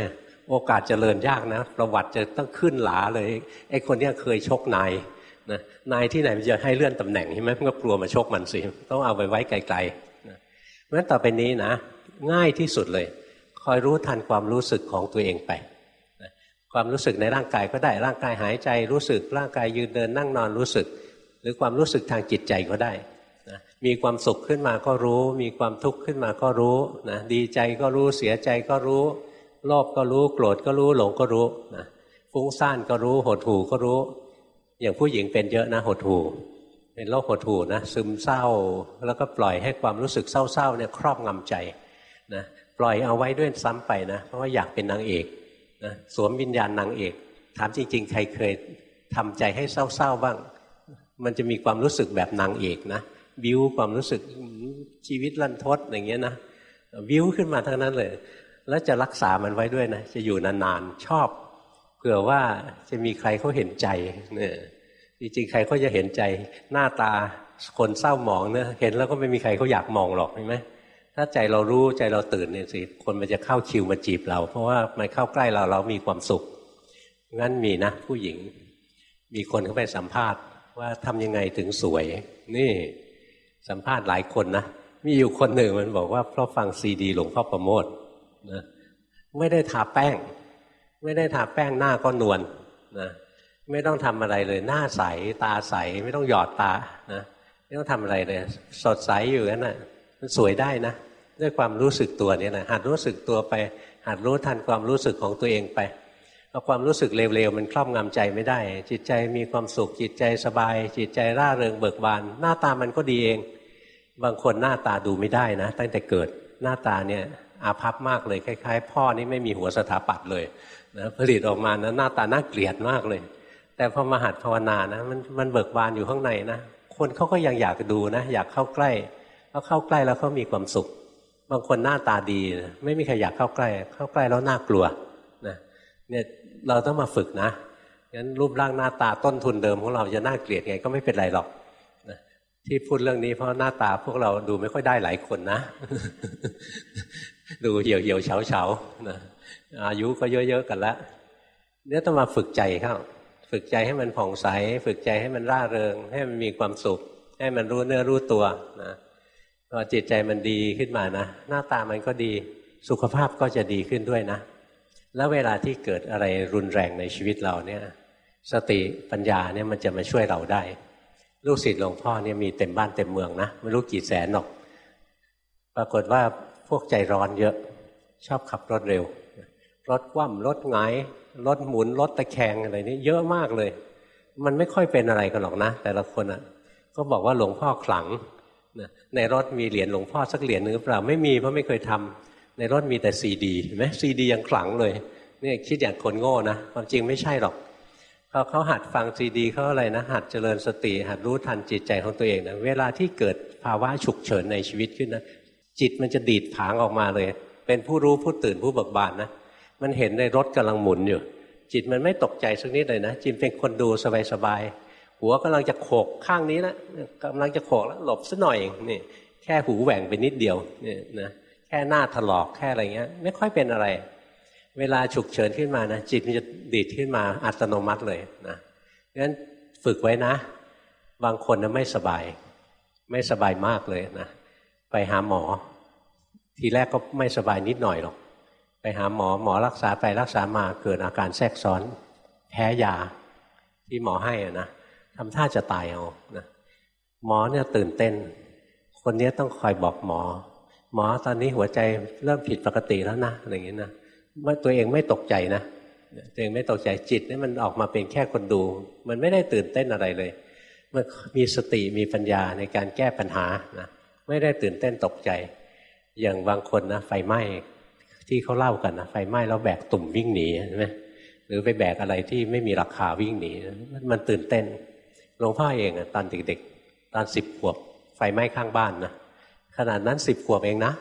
โอกาสเจริญยากนะ ประวัติจะต้องขึ้นหลาเลยไอ้คนนี้เคยชกนายนะนายที่ไหนมันจะให้เลื่อนตำแหน่งใช่ไหมมันก็กลัวมาชกมันสิต้องเอาไปไว้ไกล เพราะฉะนั้นต่อไปนี้นะง่ายที่สุดเลย คอยรู้ทันความรู้สึกของตัวเองไปความรู้สึกในร่างกายก็ได้ร่างกายหายใจรู้สึก ร่างกายยืนเดินนั่งนอนรู้สึก หรือความรู้สึกทางจิตใจก็ได้นะมีความสุขขึ้นมาก็รู้ มีความทุกข์ขึ้นมาก็รู้นะดีใจก็รู้เสียใจก็รู้โลภก็รู้โกรธก็รู้หลงก็รู้นะฟุ้งซ่านก็รู้หดหู่ก็รู้ อย่างผู้หญิงเป็นเยอะนะหดหู่ เป็นโรคหดหู่นะซึมเศร้า แล้วก็ปล่อยให้ความรู้สึกเศร้าๆเนี่ยครอบงำใจนะปล่อยเอาไว้ด้วยซ้ำไปนะ เพราะว่าอยากเป็นนางเอกนะสวมวิญญาณนางเอก ถามจริง ๆ ใครเคยทำใจให้เศร้าๆบ้าง มันจะมีความรู้สึกแบบนางเอกนะบิวความรู้สึกชีวิตลันทดอย่างเงี้ยนะบิวขึ้นมาทั้งนั้นเลย แล้วจะรักษามันไว้ด้วยนะ จะอยู่นานๆชอบเผื่อว่าจะมีใครเขาเห็นใจเนี่ย จริงๆใครเขาจะเห็นใจหน้าตาคนเศร้าหมองเนี่ยเห็นแล้วก็ไม่มีใครเขาอยากมองหรอกใช่ไหมถ้าใจเรารู้ใจเราตื่นเนี่ยสิคนมันจะเข้าคิวมาจีบเรา เพราะว่ามันเข้าใกล้เราเรามีความสุขงั้นมีนะ ผู้หญิง มีคนเข้าไปสัมภาษณ์ ว่าทำยังไงถึงสวย นี่สัมภาษณ์หลายคนนะมีอยู่คนหนึ่งมันบอกว่าเพราะฟังซีดีหลวงพ่อประโมทนะไม่ได้ทาแป้ง ไม่ได้ทาแป้งหน้าก็นวลนะ ไม่ต้องทำอะไรเลย หน้าใสตาใสไม่ต้องหยอดตานะไม่ต้องทำอะไรเลย สดใสอยู่นั่นนะมันสวยได้นะด้วยความรู้สึกตัวนี่นะหัดรู้สึกตัวไป หัดรู้ทันความรู้สึกของตัวเองไปพอความรู้สึกเร็วๆมันครอบงำใจไม่ได้ จิตใจมีความสุขจิตใจสบาย จิตใจร่าเริงเบิกบาน หน้าตามันก็ดีเอง บางคนหน้าตาดูไม่ได้นะ ตั้งแต่เกิดหน้าตาเนี่ยอาภัพมากเลยคล้าย ๆ พ่อนี่ไม่มีหัวสถาปัตย์เลยนะผลิตออกมานะหน้าตาน่าเกลียดมากเลย แต่พอมาหัดภาวนานะมันมันเบิกบานอยู่ข้างในนะคนเขาก็ยังอยากดูนะ อยากเข้าใกล้พอเข้าใกล้แล้วเขามีความสุข บางคนหน้าตาดี ไม่มีใครอยากเข้าใกล้ เข้าใกล้แล้วน่ากลัวนะเนี่ยเราต้องมาฝึกนะงั้นรูปร่างหน้าตาต้นทุนเดิมของเราจะน่าเกลียดไงก็ไม่เป็นไรหรอกนะที่พูดเรื่องนี้เพราะหน้าตาพวกเราดูไม่ค่อยได้หลายคนนะ ดูเหี่ยวเหี่ยวเฉาเฉานะอายุก็เยอะๆกันแล้วเนี่ยต้องมาฝึกใจเข้า ฝึกใจให้มันผ่องใส ฝึกใจให้มันร่าเริง ให้มันมีความสุข ให้มันรู้เนื้อรู้ตัวนะพอจิตใจมันดีขึ้นมานะหน้าตามันก็ดีสุขภาพก็จะดีขึ้นด้วยนะ แล้วเวลาที่เกิดอะไรรุนแรงในชีวิตเราเนี่ยสติปัญญาเนี่ยมันจะมาช่วยเราได้ ลูกศิษย์หลวงพ่อเนี่ยมีเต็มบ้านเต็มเมืองนะไม่รู้กี่แสนหรอก ปรากฏว่าพวกใจร้อนเยอะ ชอบขับรถเร็ว รถคว่ำรถหงาย รถหมุนรถตะแคงอะไรนี่เยอะมากเลย มันไม่ค่อยเป็นอะไรกันหรอกนะ แต่ละคนอะ ก็บอกว่าหลวงพ่อขลังในรถมีเหรียญหลวงพ่อสักเหรียญนึงหรือเปล่าไม่มีเพราะไม่เคยทำในรถมีแต่ซีดีเห็นไหมซีดียังขลังเลยเนี่ยคิดอย่างคนโง่นะความจริงไม่ใช่หรอกพอเขาหัดฟังซีดีเขาอะไรนะหัดเจริญสติ หัดรู้ทันจิตใจของตัวเองนะเวลาที่เกิดภาวะฉุกเฉินในชีวิตขึ้นนะจิตมันจะดีดผางออกมาเลย เป็นผู้รู้ผู้ตื่นผู้เบิกบานนะ มันเห็นในรถกำลังหมุนอยู่ จิตมันไม่ตกใจสักนิดเลยนะจิตเป็นคนดูสบายๆหัวกำลังจะโขกข้างนี้ลนะกำลังจะโขกแล้วหลบซะหน่อยนี่แค่หูแหว่งไปนิดเดียวนี่นะแค่หน้าถลอกแค่อะไรเงี้ย ไม่ค่อยเป็นอะไร เวลาฉุกเฉินขึ้นมานะจิตมันจะดีดขึ้นมาอัตโนมัติเลยนะงั้นฝึกไว้นะ บางคนนะไม่สบาย ไม่สบายมากเลยนะไปหาหมอ ทีแรกก็ไม่สบายนิดหน่อยหรอก ไปหาหมอหมอรักษาไปรักษามาเกิดอาการแทรกซ้อน แพ้ยาที่หมอให้อะนะทำท่าจะตายเอานะหมอเนี่ยตื่นเต้น คนนี้ต้องคอยบอกหมอ หมอตอนนี้หัวใจเริ่มผิดปกติแล้วนะอะไรอย่างนี้นะว่าตัวเองไม่ตกใจนะตัวเองไม่ตกใจจิตนี่มันออกมาเป็นแค่คนดู มันไม่ได้ตื่นเต้นอะไรเลย มันมีสติมีปัญญาในการแก้ปัญหานะไม่ได้ตื่นเต้นตกใจ อย่างบางคนนะไฟไหม้ ที่เขาเล่ากันนะไฟไหม้แล้วแบกตุ่มวิ่งหนีใช่ไหมหรือไปแบกอะไรที่ไม่มีราคาวิ่งหนีมันตื่นเต้นหลวงพ่อเองตอนเด็กๆ ตอนสิบขวบไฟไหม้ข้างบ้านนะขนาดนั้นสิบขวบเองนะ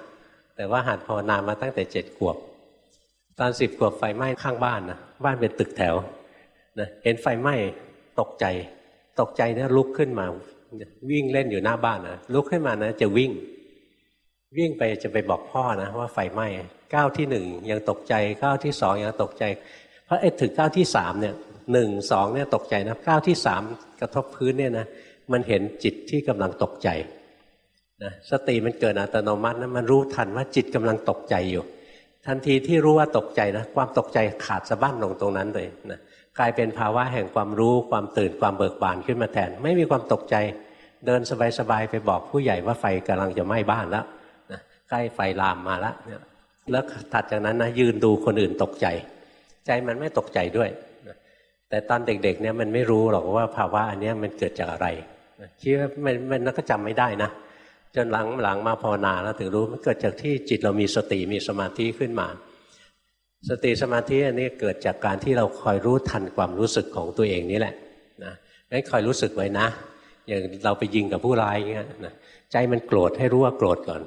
แต่ว่าหัดภาวนามาตั้งแต่เจ็ดขวบ ตอนสิบขวบไฟไหม้ข้างบ้านนะบ้านเป็นตึกแถวนะเห็นไฟไหม้ตกใจ ตกใจเนี่ยลุกขึ้นมา วิ่งเล่นอยู่หน้าบ้านนะลุกขึ้นมานะจะวิ่ง วิ่งไปจะไปบอกพ่อนะว่าไฟไหม้ ก้าวที่หนึ่งยังตกใจก้าวที่สองยังตกใจ เพราะไอ้ถึงก้าวที่สามเนี่ยหนึ่งสองเนี่ยตกใจนะก้าวที่สามกระทบพื้นเนี่ยนะมันเห็นจิตที่กำลังตกใจนะสติมันเกิดอัตโนมัตินะมันรู้ทันว่าจิตกำลังตกใจอยู่ ทันทีที่รู้ว่าตกใจนะความตกใจขาดสะบั้นลงตรงนั้นเลยนะกลายเป็นภาวะแห่งความรู้ความตื่นความเบิกบานขึ้นมาแทน ไม่มีความตกใจเดินสบายๆไปบอกผู้ใหญ่ว่าไฟกำลังจะไหม้บ้านแล้วนะใกล้ไฟลามมาแล้วเนี่ย แล้วถัดจากนั้นนะยืนดูคนอื่นตกใจ ใจมันไม่ตกใจด้วย แต่ตอนเด็กๆเนี่ยมันไม่รู้หรอกว่าภาวะอันนี้มันเกิดจากอะไรคิดว่ามันมันก็จำไม่ได้นะจนหลังหลังมาภาวนาแล้วถึงรู้มันเกิดจากที่จิตเรามีสติมีสมาธิขึ้นมา สติสมาธิอันนี้เกิดจากการที่เราคอยรู้ทันความรู้สึกของตัวเองนี่แหละนะงั้นคอยรู้สึกไว้นะ อย่างเราไปยิงกับผู้ร้ายอย่างเงี้ยนะใจมันโกรธให้รู้ว่าโกรธก่อน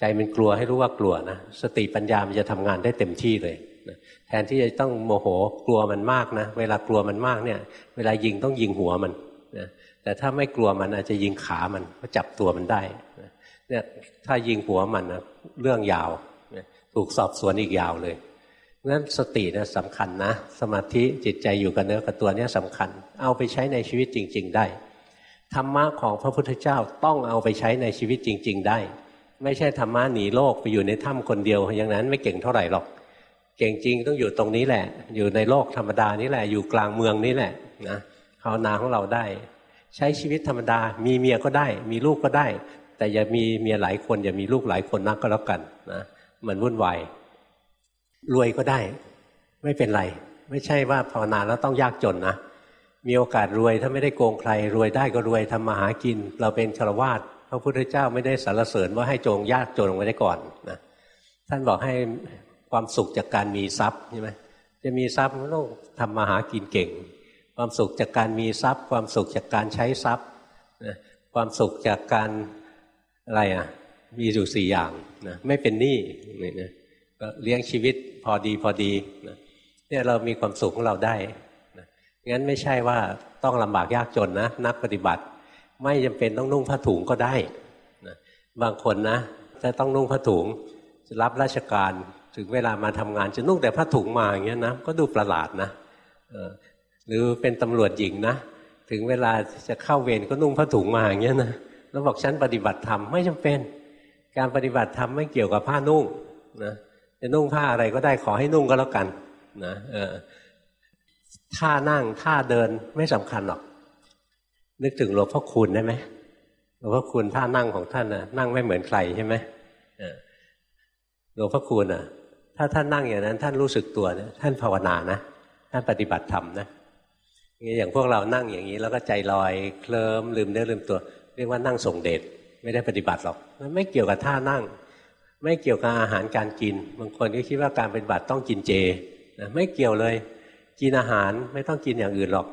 ใจมันกลัวให้รู้ว่ากลัวนะสติปัญญามันจะทำงานได้เต็มที่เลยนะแทนที่จะต้องโมโหกลัวมันมากนะ เวลากลัวมันมากเนี่ย เวลายิงต้องยิงหัวมันนะแต่ถ้าไม่กลัวมันอาจจะยิงขามันก็จับตัวมันได้เนี่ยถ้ายิงหัวมันนะเรื่องยาวถูกสอบสวนอีกยาวเลยนั้นสตินะสำคัญนะ สมาธิจิตใจอยู่กับเนื้อกับตัวเนี้สำคัญ เอาไปใช้ในชีวิตจริง ๆ ได้ธรรมะของพระพุทธเจ้าต้องเอาไปใช้ในชีวิตจริง ๆ ได้ ไม่ใช่ธรรมะหนีโลกไปอยู่ในถ้ำคนเดียวอย่างนั้นไม่เก่งเท่าไหร่หรอก เก่งจริงต้องอยู่ตรงนี้แหละ อยู่ในโลกธรรมดานี่แหละ อยู่กลางเมืองนี่แหละนะภาวนาของเราได้ ใช้ชีวิตธรรมดา มีเมียก็ได้ มีลูกก็ได้ แต่อย่ามีเมียหลายคนอย่ามีลูกหลายคนนักก็แล้วกันนะมันวุ่นวายรวยก็ได้ ไม่เป็นไร ไม่ใช่ว่าภาวนาแล้วต้องยากจนนะมีโอกาสรวยถ้าไม่ได้โกงใคร รวยได้ก็รวยทำมาหากิน เราเป็นฆราวาส พระพุทธเจ้าไม่ได้สรรเสริญว่าให้โจงยากจนไว้ได้ก่อนนะท่านบอกให้ความสุขจากการมีทรัพย์ใช่ไหมจะมีทรัพย์ต้องทำมาหากินเก่ง ความสุขจากการมีทรัพย์ ความสุขจากการใช้ทรัพย์ความสุขจากการอะไรอะมีอยู่สี่อย่างนะไม่เป็นหนี้นี่นะเลี้ยงชีวิตพอดีพอดีนะเนี่ยเรามีความสุขของเราได้นะงั้นไม่ใช่ว่าต้องลำบากยากจนนะนักปฏิบัติ ไม่จำเป็นต้องนุ่งผ้าถุงก็ได้นะบางคนนะจะต้องนุ่งผ้าถุงจะรับราชการถึงเวลามาทำงานจะนุ่งแต่ผ้าถุงมาอย่างเงี้ยนะก็ดูประหลาดนะหรือเป็นตำรวจหญิงนะถึงเวลาจะเข้าเวรก็นุ่งผ้าถุงมาอย่างเงี้ยนะแล้วบอกฉันปฏิบัติธรรมไม่จำเป็น การปฏิบัติธรรมไม่เกี่ยวกับผ้านุ่งนะจะนุ่งผ้าอะไรก็ได้ขอให้นุ่งก็แล้วกันนะเออท่านั่งท่าเดินไม่สำคัญหรอก นึกถึงหลวงพ่อคุณได้ไหมหลวงพ่อคุณท่านั่งของท่านนะนั่งไม่เหมือนใครใช่ไหมหลวงพ่อคุณอะ ถ้าท่านนั่งอย่างนั้น ท่านรู้สึกตัวเนี่ยท่านภาวนานะท่านปฏิบัติธรรมนะอย่างพวกเรานั่งอย่างนี้ แล้วก็ใจลอยเคลิ้มลืมเนื้อลืมตัว เรียกว่านั่งส่งเดชไม่ได้ปฏิบัติหรอกมันไม่เกี่ยวกับท่านั่ง ไม่เกี่ยวกับอาหารการกิน บางคนก็คิดว่าการปฏิบัติต้องกินเจนะไม่เกี่ยวเลย กินอาหารไม่ต้องกินอย่างอื่นหรอก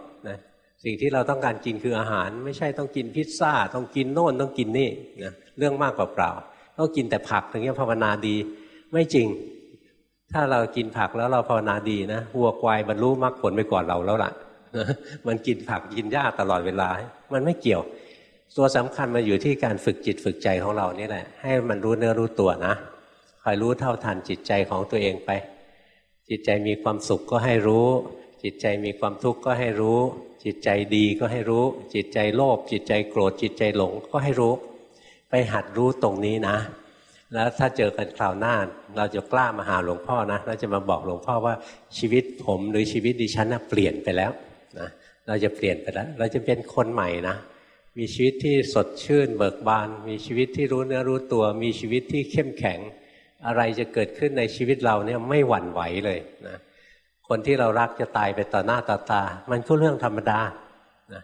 สิ่งที่เราต้องการกินคืออาหาร ไม่ใช่ต้องกินพิซซ่า ต้องกินโน่นต้องกินนี่นะเรื่องมากกว่าเปล่า ต้องกินแต่ผักถึงจะภาวนาดี ไม่จริง ถ้าเรากินผักแล้วเราภาวนาดีนะวัวควายบรรลุมรรคผลไปก่อนเราแล้วล่ะมันกินผักกินหญ้าตลอดเวลา มันไม่เกี่ยว ตัวสำคัญมาอยู่ที่การฝึกจิตฝึกใจของเรานี่แหละ ให้มันรู้เนื้อรู้ตัวนะคอยรู้เท่าทันจิตใจของตัวเองไป จิตใจมีความสุขก็ให้รู้ จิตใจมีความทุกข์ก็ให้รู้ จิตใจดีก็ให้รู้ จิตใจโลภจิตใจโกรธ จิตใจหลงก็ให้รู้ ไปหัดรู้ตรงนี้นะ แล้วถ้าเจอกันคราวหน้า เราจะกล้ามาหาหลวงพ่อนะเราจะมาบอกหลวงพ่อว่าชีวิตผมหรือชีวิตดิฉันนะเปลี่ยนไปแล้วนะเราจะเปลี่ยนไปแล้ว เราจะเป็นคนใหม่นะมีชีวิตที่สดชื่นเบิกบาน มีชีวิตที่รู้เนื้อรู้ตัว มีชีวิตที่เข้มแข็ง อะไรจะเกิดขึ้นในชีวิตเราเนี่ยไม่หวั่นไหวเลยนะ คนที่เรารักจะตายไปต่อหน้าต่อตา มันก็เรื่องธรรมดานะ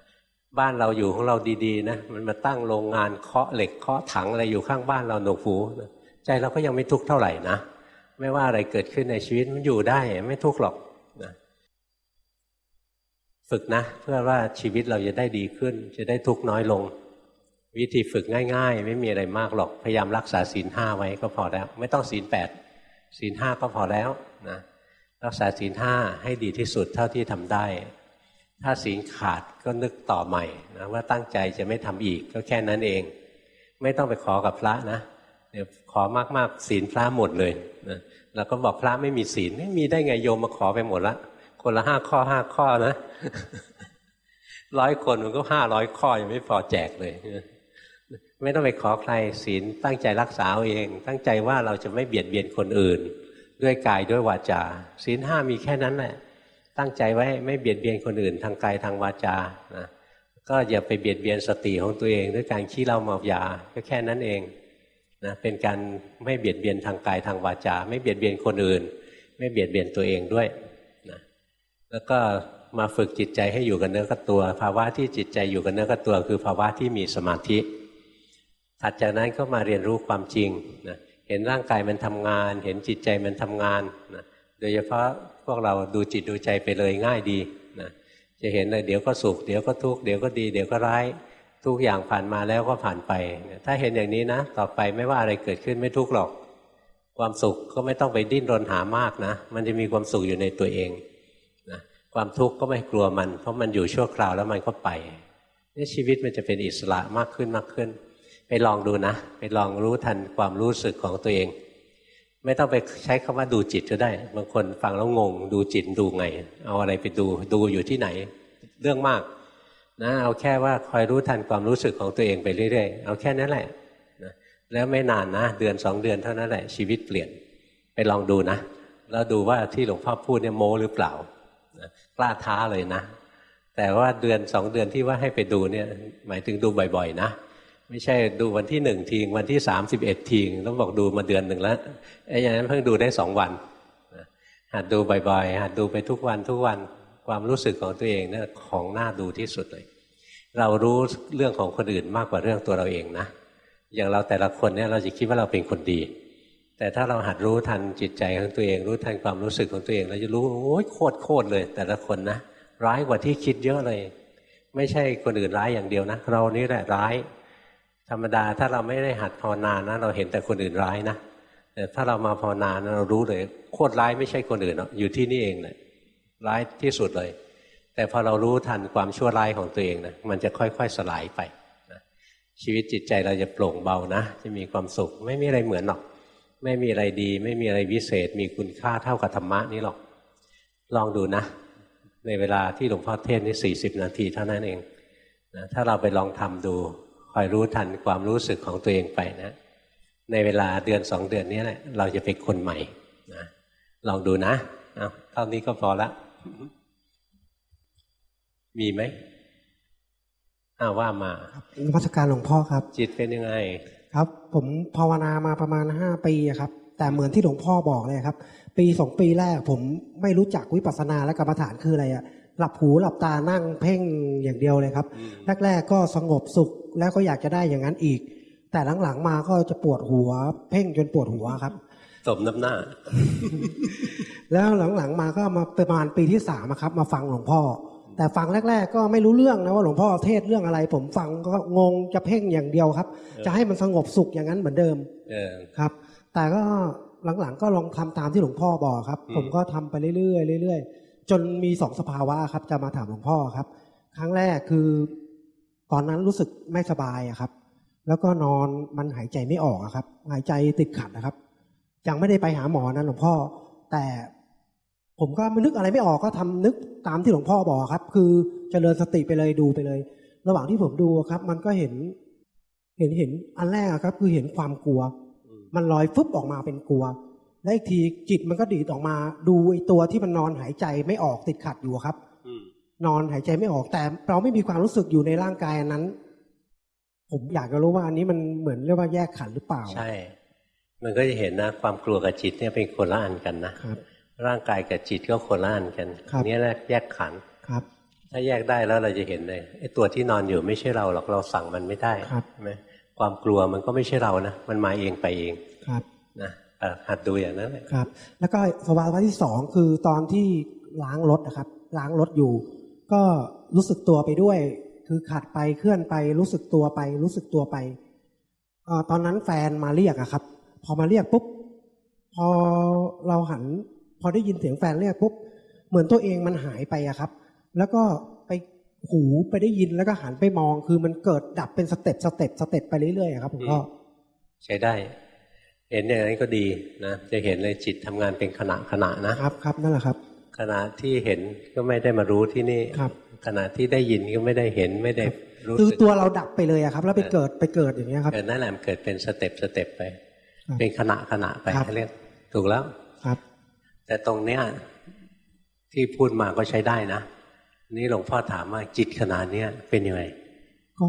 บ้านเราอยู่ของเราดีๆนะมันมาตั้งโรงงานเคาะเหล็กเคาะถังอะไรอยู่ข้างบ้านเราหนวกหูนะใจเราก็ยังไม่ทุกข์เท่าไหร่นะไม่ว่าอะไรเกิดขึ้นในชีวิตมันอยู่ได้ไม่ทุกข์หรอกนะฝึกนะ เพื่อว่าชีวิตเราจะได้ดีขึ้น จะได้ทุกข์น้อยลง วิธีฝึกง่าย ๆ ไม่มีอะไรมากหรอกพยายามรักษาศีลห้าไว้ก็พอแล้ว ไม่ต้องศีลแปดศีลห้าก็พอแล้วนะ รักษาศีลห้าให้ดีที่สุดเท่าที่ทำได้ ถ้าศีลขาดก็นึกต่อใหม่นะว่าตั้งใจจะไม่ทำอีกก็แค่นั้นเอง ไม่ต้องไปขอกับพระนะเดี๋ยวขอมากๆศีลพระหมดเลยนะแล้วก็บอกพระไม่มีศีลไม่มีได้ไงโยมมาขอไปหมดละคนละห้าข้อห้าข้อนะร้อยคนมันก็ห้าร้อยข้อยังไม่พอแจกเลยไม่ต้องไปขอใครศีลตั้งใจรักษาเอง ตั้งใจว่าเราจะไม่เบียดเบียนคนอื่น ด้วยกายด้วยวาจาศีลห้ามีแค่นั้นแหละตั้งใจไว้ไม่เบียดเบียนคนอื่นทางกายทางวาจานะก็อย่าไปเบียดเบียนสติของตัวเองด้วยการขี้เล้าเมายาก็แค่นั้นเองนะเป็นการไม่เบียดเบียนทางกายทางวาจา ไม่เบียดเบียนคนอื่น ไม่เบียดเบียนตัวเองด้วยนะแล้วก็มาฝึกจิตใจให้อยู่กับเนื้อกับตัว ภาวะที่จิตใจอยู่กับเนื้อกับตัว คือภาวะที่มีสมาธิถัดจากนั้นก็มาเรียนรู้ความจริงนะ เห็นร่างกายมันทำงาน เห็นจิตใจมันทำงานนะโดยเฉพาะพวกเราดูจิตดูใจไปเลยง่ายดีนะจะเห็นเลยเดี๋ยวก็สุขเดี๋ยวก็ทุกข์เดี๋ยวก็ดีเดี๋ยวก็ร้ายทุกอย่างผ่านมาแล้วก็ผ่านไป ถ้าเห็นอย่างนี้นะ ต่อไปไม่ว่าอะไรเกิดขึ้นไม่ทุกข์หรอก ความสุขก็ไม่ต้องไปดิ้นรนหามากนะ มันจะมีความสุขอยู่ในตัวเองนะความทุกข์ก็ไม่กลัวมัน เพราะมันอยู่ชั่วคราวแล้วมันก็ไปนี่ชีวิตมันจะเป็นอิสระมากขึ้นมากขึ้นไป ลองดูนะ ไปลองรู้ทันความรู้สึกของตัวเอง ไม่ต้องไปใช้คำว่าดูจิตก็ได้ บางคนฟังแล้วงง ดูจิตดูไง เอาอะไรไปดูดูอยู่ที่ไหน เรื่องมากนะเอาแค่ว่าคอยรู้ทันความรู้สึกของตัวเองไปเรื่อยๆ เอาแค่นั้นแหละนะแล้วไม่นานนะ เดือนสองเดือนเท่านั้นแหละ ชีวิตเปลี่ยน ไปลองดูนะ แล้วดูว่าที่หลวงพ่อพูดเนี่ยโมหรือเปล่านะกล้าท้าเลยนะ แต่ว่าเดือนสองเดือนที่ว่าให้ไปดูเนี่ย หมายถึงดูบ่อย ๆ นะ ไม่ใช่ดูวันที่หนึ่งทีวันที่สามสิบเอ็ดทีต้องบอกดูมาเดือนหนึ่งแล้วไอ้อย่างนั้นเพิ่งดูได้สองวันหัดดูบ่อยๆหัดดูไปทุกวันทุกวันความรู้สึกของตัวเองเนี่ยของน่าดูที่สุดเลย เรารู้เรื่องของคนอื่นมากกว่าเรื่องตัวเราเองนะอย่างเราแต่ละคนเนี่ยเราจะคิดว่าเราเป็นคนดี แต่ถ้าเราหัดรู้ทันจิตใจของตัวเอง รู้ทันความรู้สึกของตัวเอง เราจะรู้โอ้ยโคตรโคตรเลย แต่ละคนนะร้ายกว่าที่คิดเยอะเลย ไม่ใช่คนอื่นร้ายอย่างเดียวนะ เรานี่แหละร้าย ธรรมดาถ้าเราไม่ได้หัดภาวนานะเราเห็นแต่คนอื่นร้ายนะแต่ถ้าเรามาภาวนานะเรารู้เลยโคตรร้ายไม่ใช่คนอื่นหรอกอยู่ที่นี่เองแหละร้ายที่สุดเลย แต่พอเรารู้ทันความชั่วร้ายของตัวเองนะมันจะค่อยๆสลายไปนะชีวิตจิตใจเราจะโปร่งเบานะ จะมีความสุขไม่มีอะไรเหมือนหรอก ไม่มีอะไรดี ไม่มีอะไรวิเศษ มีคุณค่าเท่ากับธรรมะนี่หรอก ลองดูนะ ในเวลาที่หลวงพ่อเทศนี่สี่สิบนาทีเท่านั้นเองนะถ้าเราไปลองทำดู คอยรู้ทันความรู้สึกของตัวเองไปนะ ในเวลาเดือนสองเดือนนี้แหละเราจะเป็นคนใหม่นะลองดูนะเอาเท่านี้ก็พอละ มีไหมอ้าว่ามานมัสการหลวงพ่อครับ จิตเป็นยังไง ครับ ผมภาวนามาประมาณห้าปีครับ แต่เหมือนที่หลวงพ่อบอกเลยครับ ปีสองปีแรกผมไม่รู้จักวิปัสสนาและกรรมฐานคืออะไรอะ หลับหูหลับตานั่งเพ่งอย่างเดียวเลยครับ แรก ๆ ก็สงบสุขแล้วก็อยากจะได้อย่างนั้นอีก แต่หลังๆมาก็จะปวดหัว เพ่งจนปวดหัวครับสมน้ำหน้า แล้วหลังๆมาก็มาประมาณปีที่สามครับ มาฟังหลวงพ่อ แต่ฟังแรก ๆ ก็ไม่รู้เรื่องนะว่าหลวงพ่อเทศเรื่องอะไร ผมฟังก็งงจะเพ่งอย่างเดียวครับ จะให้มันสงบสุขอย่างนั้นเหมือนเดิมครับ แต่ก็หลังๆก็ลองทำตามที่หลวงพ่อบอกครับ ผมก็ทำไปเรื่อยๆเรื่อยๆ จนมีสองสภาวะครับ จะมาถามหลวงพ่อครับ ครั้งแรกคือ ตอนนั้นรู้สึกไม่สบายครับ แล้วก็นอนมันหายใจไม่ออกครับ หายใจติดขัดนะครับ ยังไม่ได้ไปหาหมอนะหลวงพ่อ แต่ผมก็ไม่นึกอะไรไม่ออกก็ทำนึกตามที่หลวงพ่อบอกครับ คือจเจริญสติไปเลยดูไปเลย ระหว่างที่ผมดูครับ มันก็เห็น เห็นเห็นอันแรกครับ คือเห็นความกลัว มันลอยฟึบออกมาเป็นกลัว และอีกทีจิตมันก็ดีดออกมา ดูไอ้ตัวที่มันนอนหายใจไม่ออกติดขัดอยู่ครับนอนหายใจไม่ออกแต่เราไม่มีความรู้สึกอยู่ในร่างกายนั้น ผมอยากจะรู้ว่าอันนี้มันเหมือนเรียกว่าแยกขันธ์หรือเปล่า ใช่ มันก็จะเห็นนะ ความกลัวกับจิตเนี่ยเป็นคนละอันกันนะครับ ร่างกายกับจิตก็คนละอันกันครับเนี่ยแหละแยกขันธ์ครับ ถ้าแยกได้แล้วเราจะเห็นเลยไอ้ตัวที่นอนอยู่ไม่ใช่เราหรอกเราสั่งมันไม่ได้ครับใช่ไหมความกลัวมันก็ไม่ใช่เรานะมันมาเองไปเองครับนะอะ หัดดูอย่างนั้นแหละครับ แล้วก็สภาวะที่สองคือตอนที่ล้างรถนะครับ ล้างรถอยู่ ก็รู้สึกตัวไปด้วย คือขัดไปเคลื่อนไปรู้สึกตัวไป รู้สึกตัวไปเออตอนนั้นแฟนมาเรียกอะครับ พอมาเรียกปุ๊บพอเราหัน พอได้ยินเสียงแฟนเรียกปุ๊บเหมือนตัวเองมันหายไปอะครับ แล้วก็ไปหูไปได้ยินแล้วก็หันไปมองคือมันเกิดดับเป็น step step step ไปเรื่อยๆอะครับผมก็ใช้ได้ เห็นอย่างนั้นก็ดีนะจะเห็นเลยจิตทำงานเป็นขณะขณะนะครับครับนั่นแหละครับ ขณะที่เห็นก็ไม่ได้มารู้ที่นี่ครับ ขณะที่ได้ยินก็ไม่ได้เห็นไม่ได้รู้คือสึกตัวเราดับไปเลยอะครับ แล้วไปเกิดไปเกิดอย่างเงี้ยครับเกิดนั่นแหละมันเกิดเป็นสเต็ปสเต็ปไปครับเป็นขณะขณะไปครับเขาเรียกถูกแล้วครับ แต่ตรงเนี้ยที่พูดมาก็ใช้ได้นะนี่หลวงพ่อถามว่าจิตขนาดเนี้ยเป็นยังไงก็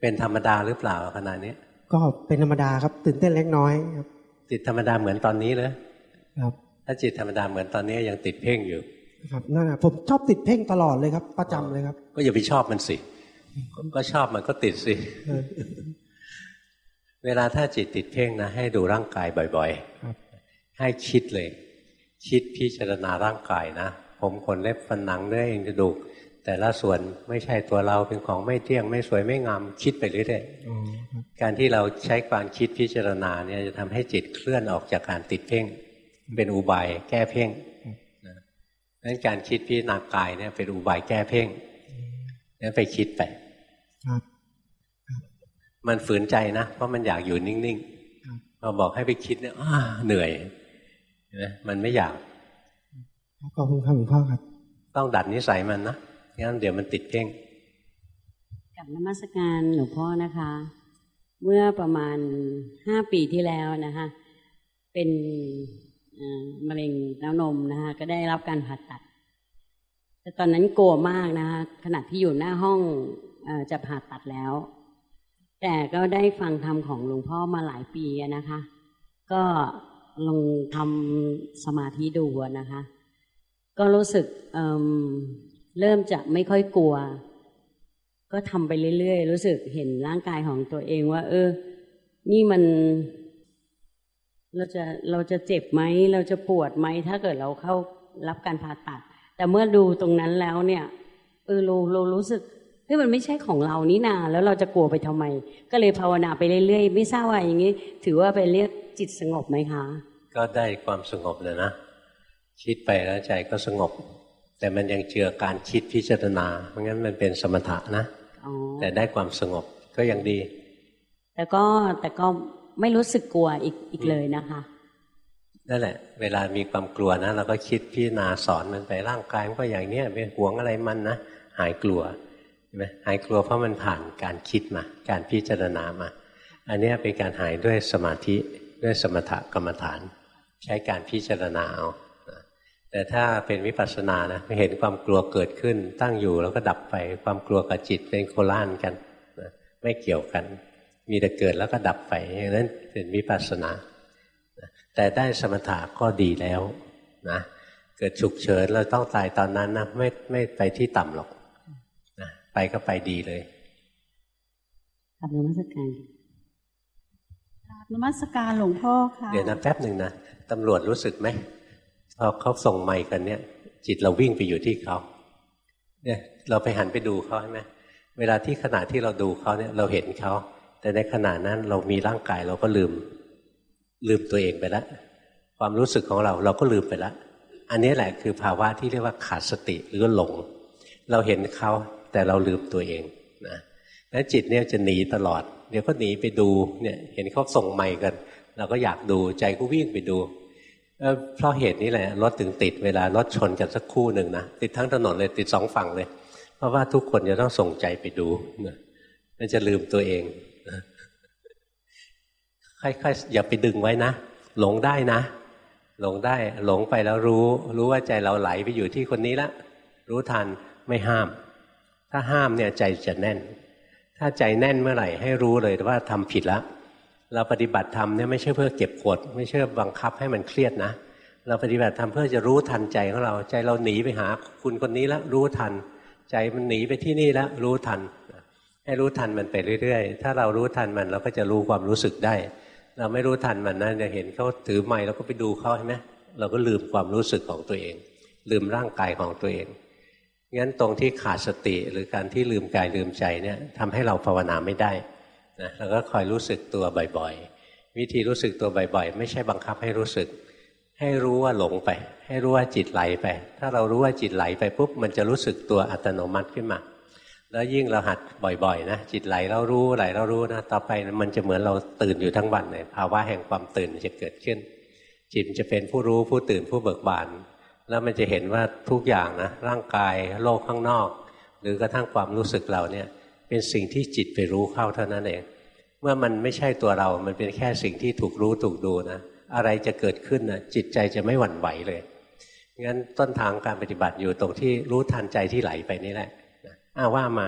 เป็นธรรมดาหรือเปล่าขนาดนี้ย ก็เป็นธรรมดาครับ ตื่นเต้นเล็กน้อยครับ จิตธรรมดาเหมือนตอนนี้เลยครับ ถ้าจิตธรรมดาเหมือนตอนนี้ยังติดเพ่งอยู่ครับนั่นแหละผมชอบติดเพ่งตลอดเลยครับ ประจำเลยครับ ก็อย่าไปชอบมันสิ ก็ชอบมันก็ติดสิเออเวลาถ้าจิตติดเพ่งนะ ให้ดูร่างกายบ่อยครับๆให้คิดเลย คิดพิจารณาร่างกายนะ ผมขนเล็บฟันหนังเนื้อเองกระดูก แต่ละส่วนไม่ใช่ตัวเราเป็นของไม่เที่ยงไม่สวยไม่งามคิดไปเรื่อยอ๋อครับๆการที่เราใช้การคิดพิจารณาเนี่ยจะทำให้จิตเคลื่อนออกจากการติดเพ่ง เป็นอุบายแก้เพ่งนะนั้นการคิดพิจารณากายเนี่ยเป็นอุบายแก้เพ่งนั้นไปคิดไปครับมันฝืนใจนะเพราะมันอยากอยู่นิ่งครับๆพอบอกให้ไปคิดเนี่ยอ้าเหนื่อยเห็นไหมมันไม่อยากขอบคุณครับหลวงพ่อครับ ต้องดัดนิสัยมันนะ งั้นเดี๋ยวมันติดเพ่งกับนมัสการหลวงพ่อนะคะ เมื่อประมาณห้าปีที่แล้วนะคะเป็นมะเร็งเต้านมนะคะก็ได้รับการผ่าตัด แต่ตอนนั้นกลัวมากนะคะขณะที่อยู่หน้าห้องอจะผ่าตัดแล้ว แต่ก็ได้ฟังธรรมของหลวงพ่อมาหลายปีนะคะ ก็ลองทำสมาธิดูนะคะ ก็รู้สึก เริ่มจะไม่ค่อยกลัว ก็ทำไปเรื่อยๆ รู้สึกเห็นร่างกายของตัวเองว่า เออ นี่มัน เราจะเราจะเจ็บไหม เราจะปวดไหม ถ้าเกิดเราเข้ารับการผ่าตัด แต่เมื่อดูตรงนั้นแล้วเนี่ย เออเราเรารู้สึกเฮ้ยมันไม่ใช่ของเรานี่นา แล้วเราจะกลัวไปทำไม ก็เลยภาวนาไปเรื่อยๆ ไม่ทราบว่าอย่างนี้ ถือว่าเป็นเรียกจิตสงบไหมคะ ก็ได้ความสงบเลยนะ คิดไปแล้วใจก็สงบ แต่มันยังเจือการคิดพิจารณา เพราะงั้นมันเป็นสมถะนะอ๋อแต่ได้ความสงบก็ยังดี แต่ก็แต่ก็ไม่รู้สึกกลัวอีกอีกเลยนะคะนั่นแหละ เวลามีความกลัวนะเราก็คิดพิจารณาสอนมันไปร่างกายมันก็อย่างเนี้ยไปหวงอะไรมันนะหายกลัวเห็นไหมหายกลัวเพราะมันผ่านการคิดมา การพิจารณามา อันเนี้ยเป็นการหายด้วยสมาธิด้วยสมถกรรมฐาน ใช้การพิจารณาเอานะ แต่ถ้าเป็นวิปัสสนานะเห็นความกลัวเกิดขึ้น ตั้งอยู่แล้วก็ดับไปความกลัวกับจิตเป็นโคล่านกันนะไม่เกี่ยวกัน มีแต่เกิดแล้วก็ดับไปอย่างนั้นเป็นวิปัสสนาแต่ได้สมถะก็ดีแล้วนะเกิดฉุกเฉินเราต้องตายตอนนั้นนะไม่ไม่ไปที่ต่ำหรอกนะไปก็ไปดีเลยกับนมัสการกราบนมัสการหลวงพ่อค่ะเดี๋ยวนะแป๊บหนึ่งนะตำรวจรู้สึกไหม พอเขาส่งไมค์กันเนี่ย จิตเราวิ่งไปอยู่ที่เขาเนี่ยเราไปหันไปดูเขาใช่ไหมเวลาที่ขณะที่เราดูเขาเนี่ยเราเห็นเขาแต่ในขณะนั้นเรามีร่างกายเราก็ลืม ลืมตัวเองไปแล้วความรู้สึกของเราเราก็ลืมไปแล้วอันนี้แหละคือภาวะที่เรียกว่าขาดสติหรือหลง เราเห็นเขาแต่เราลืมตัวเองนะนั้นจิตเนี่ยจะหนีตลอด เดี๋ยวก็หนีไปดูเนี่ยเห็นเขาส่งไมค์กัน เราก็อยากดูใจก็วิ่งไปดู เพราะเหตุนี้แหละรถถึงติดเวลารถชนกันสักคู่หนึ่งนะติดทั้งถนนเลยติดสองฝั่งเลย เพราะว่าทุกคนจะต้องส่งใจไปดูนะมันจะลืมตัวเองค่อยๆอย่าไปดึงไว้นะหลงได้นะ หลงได้หลงไปแล้วรู้ รู้ว่าใจเราไหลไปอยู่ที่คนนี้ละรู้ทันไม่ห้าม ถ้าห้ามเนี่ยใจจะแน่น ถ้าใจแน่นเมื่อไหร่ให้รู้เลยว่าทำผิดแล้ว เราปฏิบัติธรรมเนี่ยไม่ใช่เพื่อเก็บกด ไม่ใช่บังคับให้มันเครียดนะเราปฏิบัติธรรมเพื่อจะรู้ทันใจของเราใจเราหนีไปหาคุณคนนี้แล้วรู้ทัน ใจมันหนีไปที่นี่แล้วรู้ทัน ให้รู้ทันมันไปเรื่อยๆ ถ้าเรารู้ทันมันเราก็จะรู้ความรู้สึกได้ เราไม่รู้ทันมันนะจะเห็นเขาถือไม้เราก็ไปดูเขาใช่ไหมเราก็ลืมความรู้สึกของตัวเอง ลืมร่างกายของตัวเองงั้นตรงที่ขาดสติหรือการที่ลืมกายลืมใจเนี่ยทำให้เราภาวนาไม่ได้ นะเราก็คอยรู้สึกตัวบ่อยๆ วิธีรู้สึกตัวบ่อยๆ ไม่ใช่บังคับให้รู้สึก ให้รู้ว่าหลงไป ให้รู้ว่าจิตไหลไป ถ้าเรารู้ว่าจิตไหลไปปุ๊บมันจะรู้สึกตัวอัตโนมัติขึ้นมา แล้วยิ่งเราหัดบ่อยๆนะจิตไหลเรารู้ไหลเรารู้นะต่อไปมันจะเหมือนเราตื่นอยู่ทั้งวันเลยภาวะแห่งความตื่นจะเกิดขึ้น จิตจะเป็นผู้รู้ผู้ตื่นผู้เบิกบานแล้วมันจะเห็นว่าทุกอย่างนะร่างกายโลกข้างนอก หรือกระทั่งความรู้สึกเราเนี่ย เป็นสิ่งที่จิตไปรู้เข้าเท่านั้นเอง เมื่อมันไม่ใช่ตัวเรา มันเป็นแค่สิ่งที่ถูกรู้ถูกดูนะ อะไรจะเกิดขึ้นนะจิตใจจะไม่หวั่นไหวเลย งั้นต้นทางการปฏิบัติอยู่ตรงที่รู้ทันใจที่ไหลไปนี่แหละอ้าว่ามา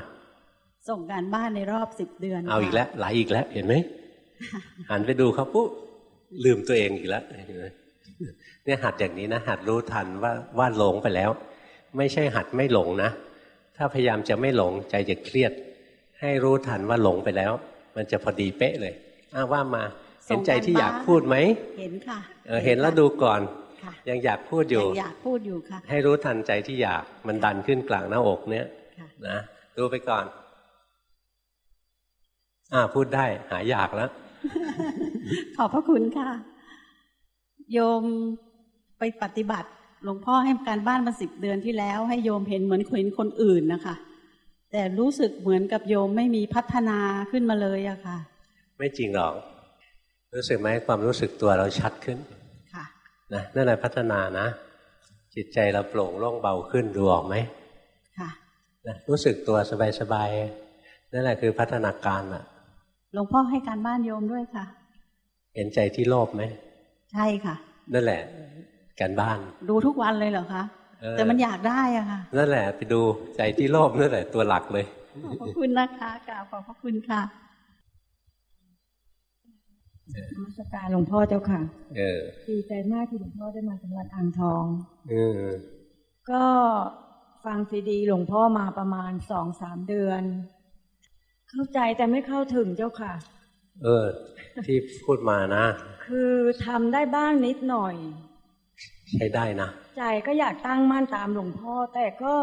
ส่งการบ้านในรอบสิบเดือน เอาอีกแล้วไหลอีกแล้ว เห็นไหมหันไปดูเขาปุ๊บลืมตัวเองอีกแล้วเนี่ยหัดอย่างนี้นะหัดรู้ทันว่าว่าหลงไปแล้ว ไม่ใช่หัดไม่หลงนะ ถ้าพยายามจะไม่หลงใจจะเครียด ให้รู้ทันว่าหลงไปแล้ว มันจะพอดีเป๊ะเลยอ้าว่ามาเห็นใจที่อยากพูดไหมเห็นค่ะเออเห็นแล้วดูก่อนค่ะยังอยากพูดอยู่ยังอยากพูดอยู่ค่ะ ให้รู้ทันใจที่อยากมันดันขึ้นกลางหน้าอกเนี่ยค่ะนะดูไปก่อน อ่าพูดได้ หายอยากแล้ว ขอบพระคุณค่ะ โยมไปปฏิบัติ หลวงพ่อให้การบ้านมาสิบเดือนที่แล้ว ให้โยมเห็นเหมือนเห็นคนอื่นนะคะ แต่รู้สึกเหมือนกับโยมไม่มีพัฒนาขึ้นมาเลยอะค่ะ ไม่จริงหรอก รู้สึกไหมความรู้สึกตัวเราชัดขึ้นค่ะนะนั่นแหละพัฒนานะ จิตใจเราโปร่งโล่งเบาขึ้นดูออกไหมค่ะนะรู้สึกตัวสบายๆนั่นแหละคือพัฒนาการอะหลวงพ่อให้การบ้านโยมด้วยค่ะ เห็นใจที่โลภไหมใช่ค่ะ นั่นแหละการบ้าน ดูทุกวันเลยเหรอคะเออ แต่มันอยากได้อะค่ะ นั่นแหละไปดูใจที่โลภนั่นแหละตัวหลักเลย ขอบพระคุณนะคะกราบขอบพระคุณค่ะนมัสการหลวงพ่อเจ้าค่ะ เออดีใจมากที่หลวงพ่อได้มาจังหวัดอ่างทอง เออ ก็ฟังซีดีหลวงพ่อมาประมาณสองสามเดือน เข้าใจแต่ไม่เข้าถึงเจ้าค่ะ เออ ที่พูดมานะ คือทำได้บ้างนิดหน่อย ใช้ได้นะ ใจก็อยากตั้งมั่นตามหลวงพ่อ แต่ก็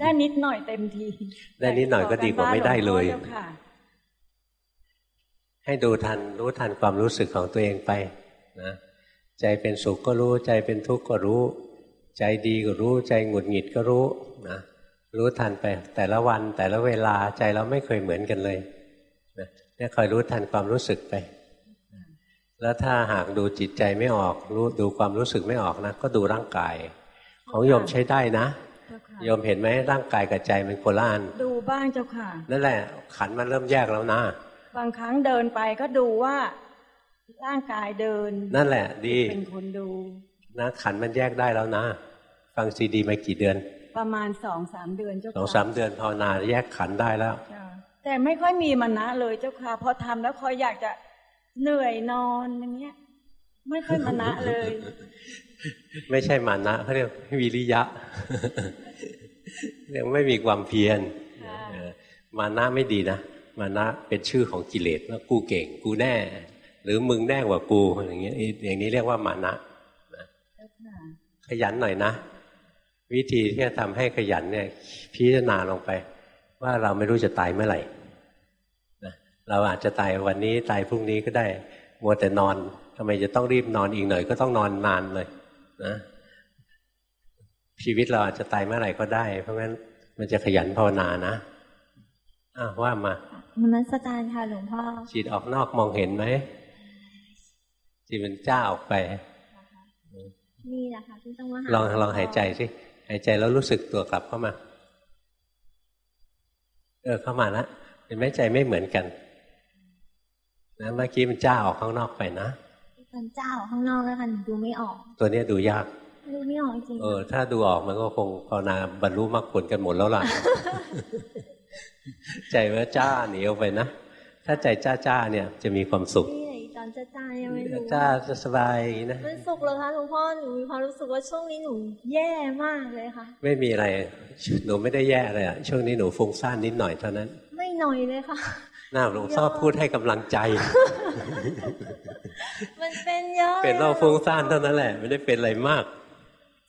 ได้นิดหน่อยเต็มที ได้นิดหน่อยก็ดีกว่าไม่ได้เลยแต่ขอการบ้านหวงพ่อจ้าค่ะให้ดูทันรู้ทันความรู้สึกของตัวเองไปนะใจเป็นสุขก็รู้ ใจเป็นทุกข์ก็รู้ ใจดีก็รู้ ใจหงุดหงิดก็รู้นะรู้ทันไป แต่ละวันแต่ละเวลาใจเราไม่เคยเหมือนกันเลยนะเนี่ยคอยรู้ทันความรู้สึกไปนะ แล้วถ้าหากดูจิตใจไม่ออกรู้ดูความรู้สึกไม่ออกนะ ก็ดูร่างกาย ของโยมใช้ได้นะเจ้าค่ะโยมเห็นไหมร่างกายกับใจมันคนละอันดูบ้างเจ้าค่ะ นั่นแหละ ขันมันเริ่มแยกแล้วนะ บางครั้งเดินไปก็ดูว่า ร่างกายเดิน นั่นแหละ ดีเป็นคนดูนะขันมันแยกได้แล้วนะ ฟังซีดีมากี่เดือน ประมาณสองสามเดือนเจ้าสองค่ะสามเดือนภาวนาแยกขันได้แล้วจ้ะแต่ไม่ค่อยมีมานะเลยเจ้าค่ะพอทำแล้วคอยอยากจะ เหนื่อยนอนอย่างเงี้ย ไม่ค่อยมานะเลย ไม่ใช่มานะเขาเรียกวิริยะเรียกไม่มีความเพียรค่ะเออมานะไม่ดีนะมานะเป็นชื่อของกิเลสว่ากูเก่ง กูแน่ หรือมึงแน่กว่ากูอย่างเงี้ยอย่างนี้เรียกว่ามานะเจ้าค่ะขยันหน่อยนะ วิธีที่จะทำให้ขยันเนี่ยพิจารณาลงไป ว่าเราไม่รู้จะตายเมื่อไหร่นะ เราอาจจะตายวันนี้ตายพรุ่งนี้ก็ได้มัวแต่นอนทำไมจะต้องรีบนอนอีกหน่อยก็ต้องนอนนานเลยนะชีวิตเราอาจจะตายเมื่อไหร่ก็ได้ เพราะงั้นมันจะขยันภาวนานะอ้าวว่ามานมัสการค่ะหลวงพ่อจิตออกนอกมองเห็นไหมจิตมันจ้าออกไป นี่แหละค่ะที่ต้องมาลองลองหายใจสิหายใจแล้วรู้สึกตัวกลับเข้ามา เออเข้ามาแล้วเห็นไหมใจไม่เหมือนกัน นะเมื่อกี้มันจ้าออกข้างนอกไปนะตอนเจ้าข้างนอกแล้วค่ะหนูดูไม่ออก ตัวเนี้ยดูยากดูไม่ออกจริงเออถ้าดูออกมันก็คงภาวนาบรรลุมรรคผลกันหมดแล้วล่ะใจว่าจ้าหนีออกไปนะถ้าใจจ้าจ้าเนี่ยจะมีความสุขนี่ไหนตอนจะจ้ายังไม่รู้จ้าจะสบายนะมันสุขเหรอคะหลวงพ่อหนูมีความรู้สึกว่าช่วงนี้หนูแย่มากเลยค่ะ ไม่มีอะไรหนูไม่ได้แย่เลยอะช่วงนี้หนูฟุ้งซ่านนิดหน่อยเท่านั้น ไม่หน่อยเลยค่ะ น่าหลวงพ่อพูดให้กำลังใจ มันเป็นเยอะเป็นโรคฟุ้งซ่านเท่านั้นแหละ ไม่ได้เป็นอะไรมาก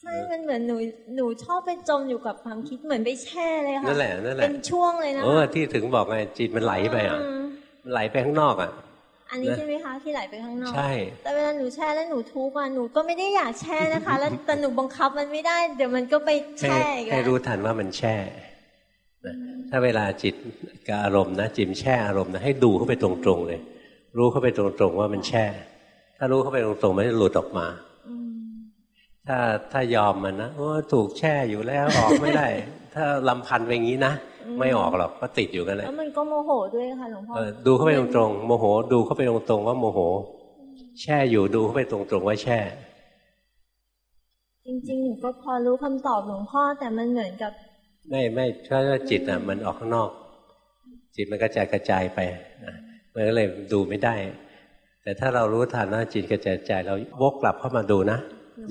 ใช่มันเหมือนหนูหนูชอบไปจมอยู่กับความคิดเหมือนไปแช่เลยค่ะนั่นแหละนั่นแหละเป็นช่วงเลยนะโอ้ที่ถึงบอกไงจิตมันไหลไปอะมมันไหลไปข้างนอกอะอันนี้นะใช่ไหมคะที่ไหลไปข้างนอกใช่แต่เวลาหนูแช่แล้วหนูทุกข์อะหนูก็ไม่ได้อยากแช่นะคะ แล้วแต่หนูบังคับมันไม่ได้ เดี๋ยวมันก็ไปให้แช่อีกให้แล้วรู้ทันว่ามันแช่นะ ถ้าเวลาจิตกับอารมณ์นะจิตแช่อารมณ์นะให้ดูเข้าไปตรงๆเลย รู้เข้าไปตรงๆว่ามันแช่ ถ้ารู้เข้าไปตรงๆมันจะหลุดออกมาอืมถ้าถ้ายอมมันนะโอ้ถูกแช่อยู่แล้วออกไม่ได้ ถ้าลำพันไปอย่างนี้นะไม่ออกหรอกก็ติดอยู่กันแหละแล้วมันก็โมโหด้วยค่ะหลวงพ่อเออดูเข้าไปตรงๆโมโห ดูเข้าไปตรงๆว่าโมโห แช่อยู่ดูเข้าไปตรงๆว่าแช่ จริงๆหนูก็พอรู้คำตอบหลวงพ่อแต่มันเหมือนกับ ไม่ไม่เพราะว่าจิตอะมันออกข้างนอก จิตมันกระจายกระจายไปอะมันก็เลยดูไม่ได้ แต่ถ้าเรารู้ทันว่าจิตกระจายกระจายเราวกกลับเข้ามาดูนะ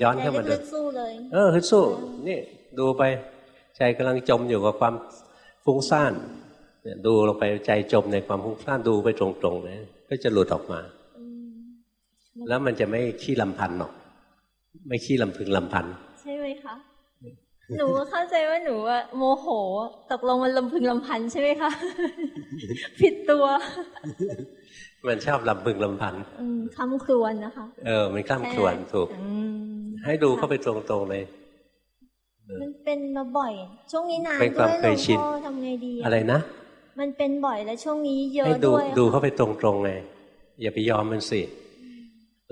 ย้อนเข้ามาดูใจลึกๆสู้เลยเออฮึดสู้ นี่ดูไปใจกำลังจมอยู่กับความฟุ้งซ่านเนี่ยดูลงไปใจจมในความฟุ้งซ่านดูไปตรงๆนะก็จะหลุดออกมาอืมแล้วมันจะไม่ขี้ลำพันหรอก ไม่ขี้ลำพึงลำพัน ใช่ไหมคะ หนูเข้าใจว่าหนูอะโมโห ตกลงมันลำพึงลำพันใช่ไหมคะ ผิดตัว มันชอบลำพึงลำพันอืมคำครวญนะคะ เออ มันกล้ามครวนถูกอืมให้ดูเข้าไปตรงๆเลย มันเป็นมาบ่อย ช่วงนี้นานเป็นความด้วยเคยชินหลวงพ่อทำไงดีอะไรนะมันเป็นบ่อยและช่วงนี้เยอะให้ดูด้วยอะดูค่ะเข้าไปตรงๆไงอย่าไปยอมมันสิ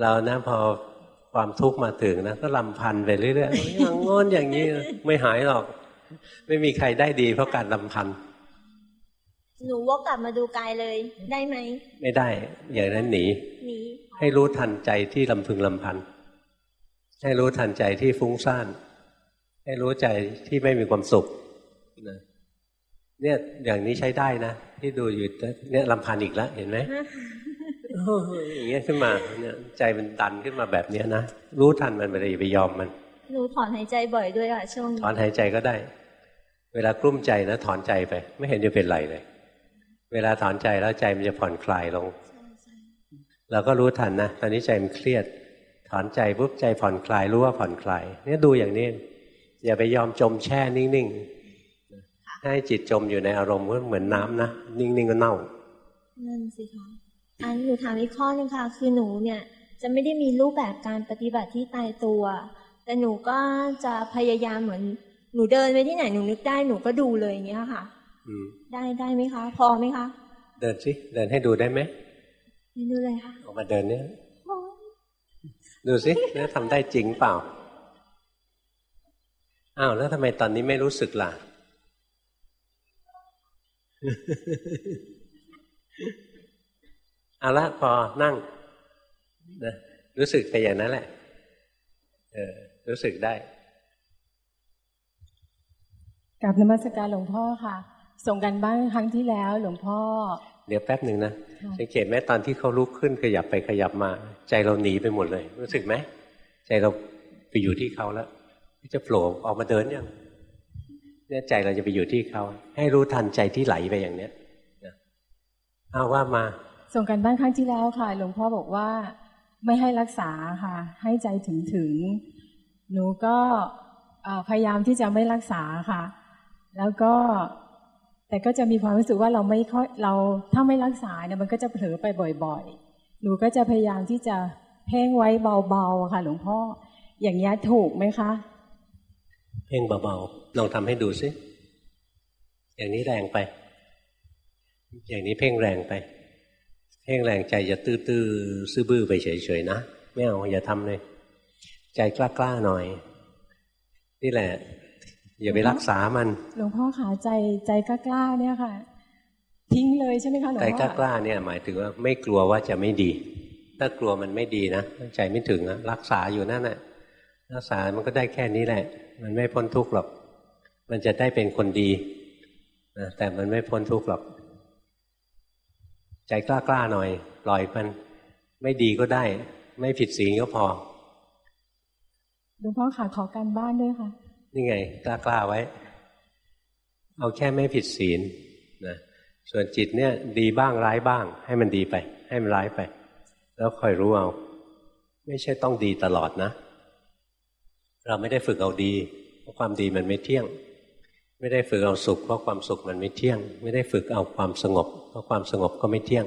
เรานะพอ ความทุกข์มาถึงนะก็ลำพันไปเรื่อยๆอย่างงอนอย่างนี้ไม่หายหรอก ไม่มีใครได้ดีเพราะการลำพันหนูวกกลับมาดูกายเลยได้ไหม ไม่ได้ อย่างนั้นหนีหนีให้รู้ทันใจที่ลำพึงลำพันให้รู้ทันใจที่ฟุ้งซ่าน ให้รู้ใจที่ไม่มีความสุขนะเนี่ยอย่างนี้ใช้ได้นะ ที่ดูอยู่เนี่ยลำพันอีกแล้วเห็นไหมโอ้โห อย่างเงี้ยขึ้นมาเนี่ยใจมันดันขึ้นมาแบบเนี้ยนะรู้ทันมันไปเลยอย่าไปยอมมันหนูถอนหายใจบ่อยด้วยค่ะช่วงถนี้อนหายใจก็ได้ เวลากลุ้มใจนะถอนใจไป ไม่เห็นจะเป็นไรเลย เวลาถอนใจแล้วใจมันจะผ่อนคลายลงเราก็รู้ทันนะตอนนี้ใจมันเครียด ถอนใจปุ๊บใจผ่อนคลายรู้ว่าผ่อนคลายเนี่ยดูอย่างนี้ อย่าไปยอมจมแช่นิ่งๆให้จิตจมอยู่ในอารมณ์ก็เหมือนน้ำนะนิ่งๆก็เน่านั่นสิคะ อันหนูถามอีกข้อหนึงค่ะ คือหนูเนี่ยจะไม่ได้มีรูปแบบการปฏิบัติที่ตายตัว แต่หนูก็จะพยายามเหมือน หนูเดินไปที่ไหนหนูนึกได้หนูก็ดูเลยอย่างเงี้ยค่ะอืมได้ได้ไหมคะ พอไหมคะ เดินสิเดินให้ดูได้ไหมไม่ดูเลยค่ะออกมาเดินเนี่ยดูสิแล้วทำได้จริงเปล่าอ้าวแล้วทำไมตอนนี้ไม่รู้สึกล่ะ เอาละพอนั่งนะรู้สึกไปอย่างนั้นแหละ เออ รู้สึกได้กับนมัสการหลวงพ่อค่ะ ส่งกันบ้านครั้งที่แล้ว หลวงพ่อ เดี๋ยวแป๊บหนึ่งนะค่ะสังเกตไหมตอนที่เขาลุกขึ้นขยับไปขยับมา ใจเราหนีไปหมดเลย รู้สึกไหมใจเราไปอยู่ที่เขาแล้วจะโผล่ออกมาเดินยังเนี่ยใจเราจะไปอยู่ที่เขา ให้รู้ทันใจที่ไหลไปอย่างเนี้ยนะเอาว่ามา ส่งกันบ้านครั้งที่แล้วค่ะ หลวงพ่อบอกว่าไม่ให้รักษาค่ะ ให้ใจถึงถึง หนูก็พยายามที่จะไม่รักษาค่ะ แล้วก็แต่ก็จะมีความรู้สึกว่าเราไม่ค่อยเราถ้าไม่รักษาเนี่ยมันก็จะเผลอไปบ่อยๆ หนูก็จะพยายามที่จะเพ่งไว้เบาๆค่ะ หลวงพ่อ อย่างนี้ถูกไหมคะ เพ่งเบาๆลองทำให้ดูสิอย่างนี้แรงไป อย่างนี้เพ่งแรงไป เพ่งแรงใจจะตื้อๆซื่อบื้อไปเฉยๆนะไม่เอาอย่าทำเลย ใจกล้าๆหน่อย นี่แหละ อย่าไปรักษามัน หลวงพ่อขาใจใจกล้าๆเนี่ยค่ะ ทิ้งเลยใช่ไหมคะหลวงใจพ่อกล้าๆเนี่ย หมายถึงว่าไม่กลัวว่าจะไม่ดี ถ้ากลัวมันไม่ดีนะใจไม่ถึงนะรักษาอยู่นั่นแหละรักษามันก็ได้แค่นี้แหละ มันไม่พ้นทุกข์หรอก มันจะได้เป็นคนดีนะแต่มันไม่พ้นทุกข์หรอก ใจกล้าๆหน่อย ปล่อยมัน ไม่ดีก็ได้ ไม่ผิดศีลก็พอหลวงพ่อค่ะขอการบ้านด้วยค่ะ นี่ไง กล้าๆไว้ เอาแค่ไม่ผิดศีลนะส่วนจิตเนี่ย ดีบ้างร้ายบ้าง ให้มันดีไป ให้มันร้ายไป แล้วคอยรู้เอา ไม่ใช่ต้องดีตลอดนะ เราไม่ได้ฝึกเอาดีเพราะความดีมันไม่เที่ยง ไม่ได้ฝึกเอาสุขเพราะความสุขมันไม่เที่ยง ไม่ได้ฝึกเอาความสงบ เพราะความสงบก็ไม่เที่ยง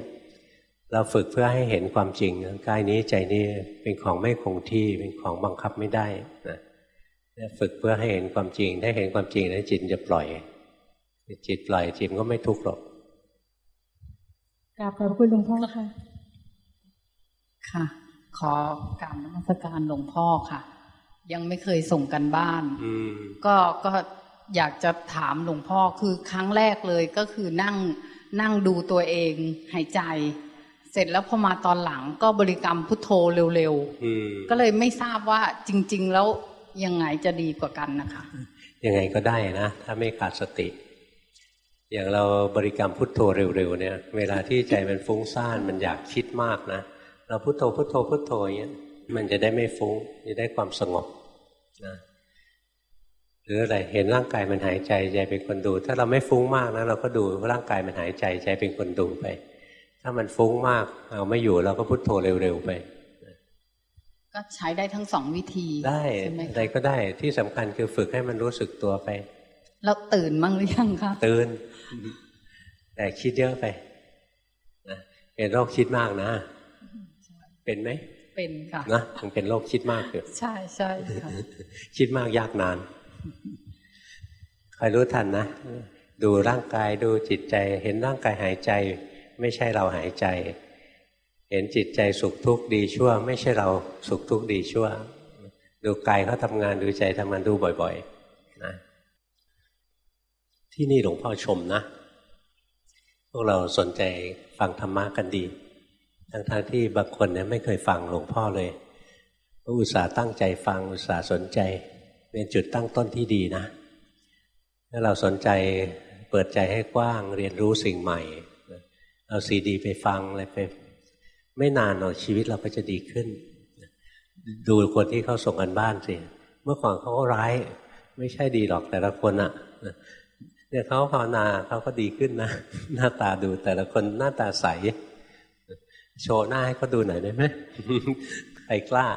เราฝึกเพื่อให้เห็นความจริงกายนี้ใจนี้เป็นของไม่คงที่เป็นของบังคับไม่ได้นะฝึกเพื่อให้เห็นความจริง ได้เห็นความจริงแล้วจิตจะปล่อย จิตปล่อยจิตก็ไม่ทุกข์หรอกกราบขอบคุณหลวงพ่อค่ะ ค่ะ ขอกราบนมัสการหลวงพ่อค่ะ ยังไม่เคยส่งกันบ้านอืมก็ก็ อยากจะถามหลวงพ่อคือครั้งแรกเลยก็คือนั่งนั่งดูตัวเองหายใจ เสร็จแล้วพอมาตอนหลังก็บริกรรมพุทโธเร็วอืมๆก็เลยไม่ทราบว่าจริง ๆ แล้วยังไงจะดีกว่ากันนะคะ ยังไงก็ได้นะ ถ้าไม่ขาดสติ อย่างเราบริกรรมพุทโธเร็วๆเนี่ย เวลาที่ใจมันฟุ้งซ่านมันอยากคิดมากนะเราพุทโธพุทโธพุทโธอย่างเงี้ยมันจะได้ไม่ฟุ้งจะได้ความสงบนะ หรืออะไรเห็นร่างกายมันหายใจใจเป็นคนดู ถ้าเราไม่ฟุ้งมากนะเราก็ดูร่างกายมันหายใจใจเป็นคนดูไป ถ้ามันฟุ้งมากเอาไม่อยู่เราก็พุทโธเร็วๆไป ก็ใช้ได้ทั้งสองวิธีได้ใช่ไหมอะไรคะก็ได้ที่สำคัญคือฝึกให้มันรู้สึกตัวไปแล้วตื่นมั้งหรือยังคะตื่นแต่คิดเยอะไปนะเป็นโรคคิดมากนะ เป็นไหมเป็นค่ะนะยังเป็นโรคคิดมากอยู่ใช่ใช่ค่ะคิดมากยากนาน คอยรู้ทันนะ ดูร่างกายดูจิตใจ เห็นร่างกายหายใจ ไม่ใช่เราหายใจ เห็นจิตใจสุขทุกข์ดีชั่ว ไม่ใช่เราสุขทุกข์ดีชั่ว ดูกายเขาทำงานดูใจทำงานดูบ่อยๆนะที่นี่หลวงพ่อชมนะ พวกเราสนใจฟังธรรมะกันดี ทั้งๆทที่บางคนเนี่ยไม่เคยฟังหลวงพ่อเลยก็อุตส่าห์ตั้งใจฟังอุตส่าห์สนใจ เป็นจุดตั้งต้นที่ดีนะ ถ้าเราสนใจเปิดใจให้กว้างเรียนรู้สิ่งใหม่เอาซีดี ไปฟังอะไรไป ไม่นานหรอกชีวิตเราก็จะดีขึ้น ดูคนที่เขาส่งกันบ้านสิเมื่อก่อนเขาก็ร้าย ไม่ใช่ดีหรอกแต่ละคนอะเนี่ยเขาภาวนาเขาก็ดีขึ้นนะ หน้าตาดูแต่ละคนหน้าตาใส โชว์หน้าให้เขาดูหน่อยได้ไหมใครกล้า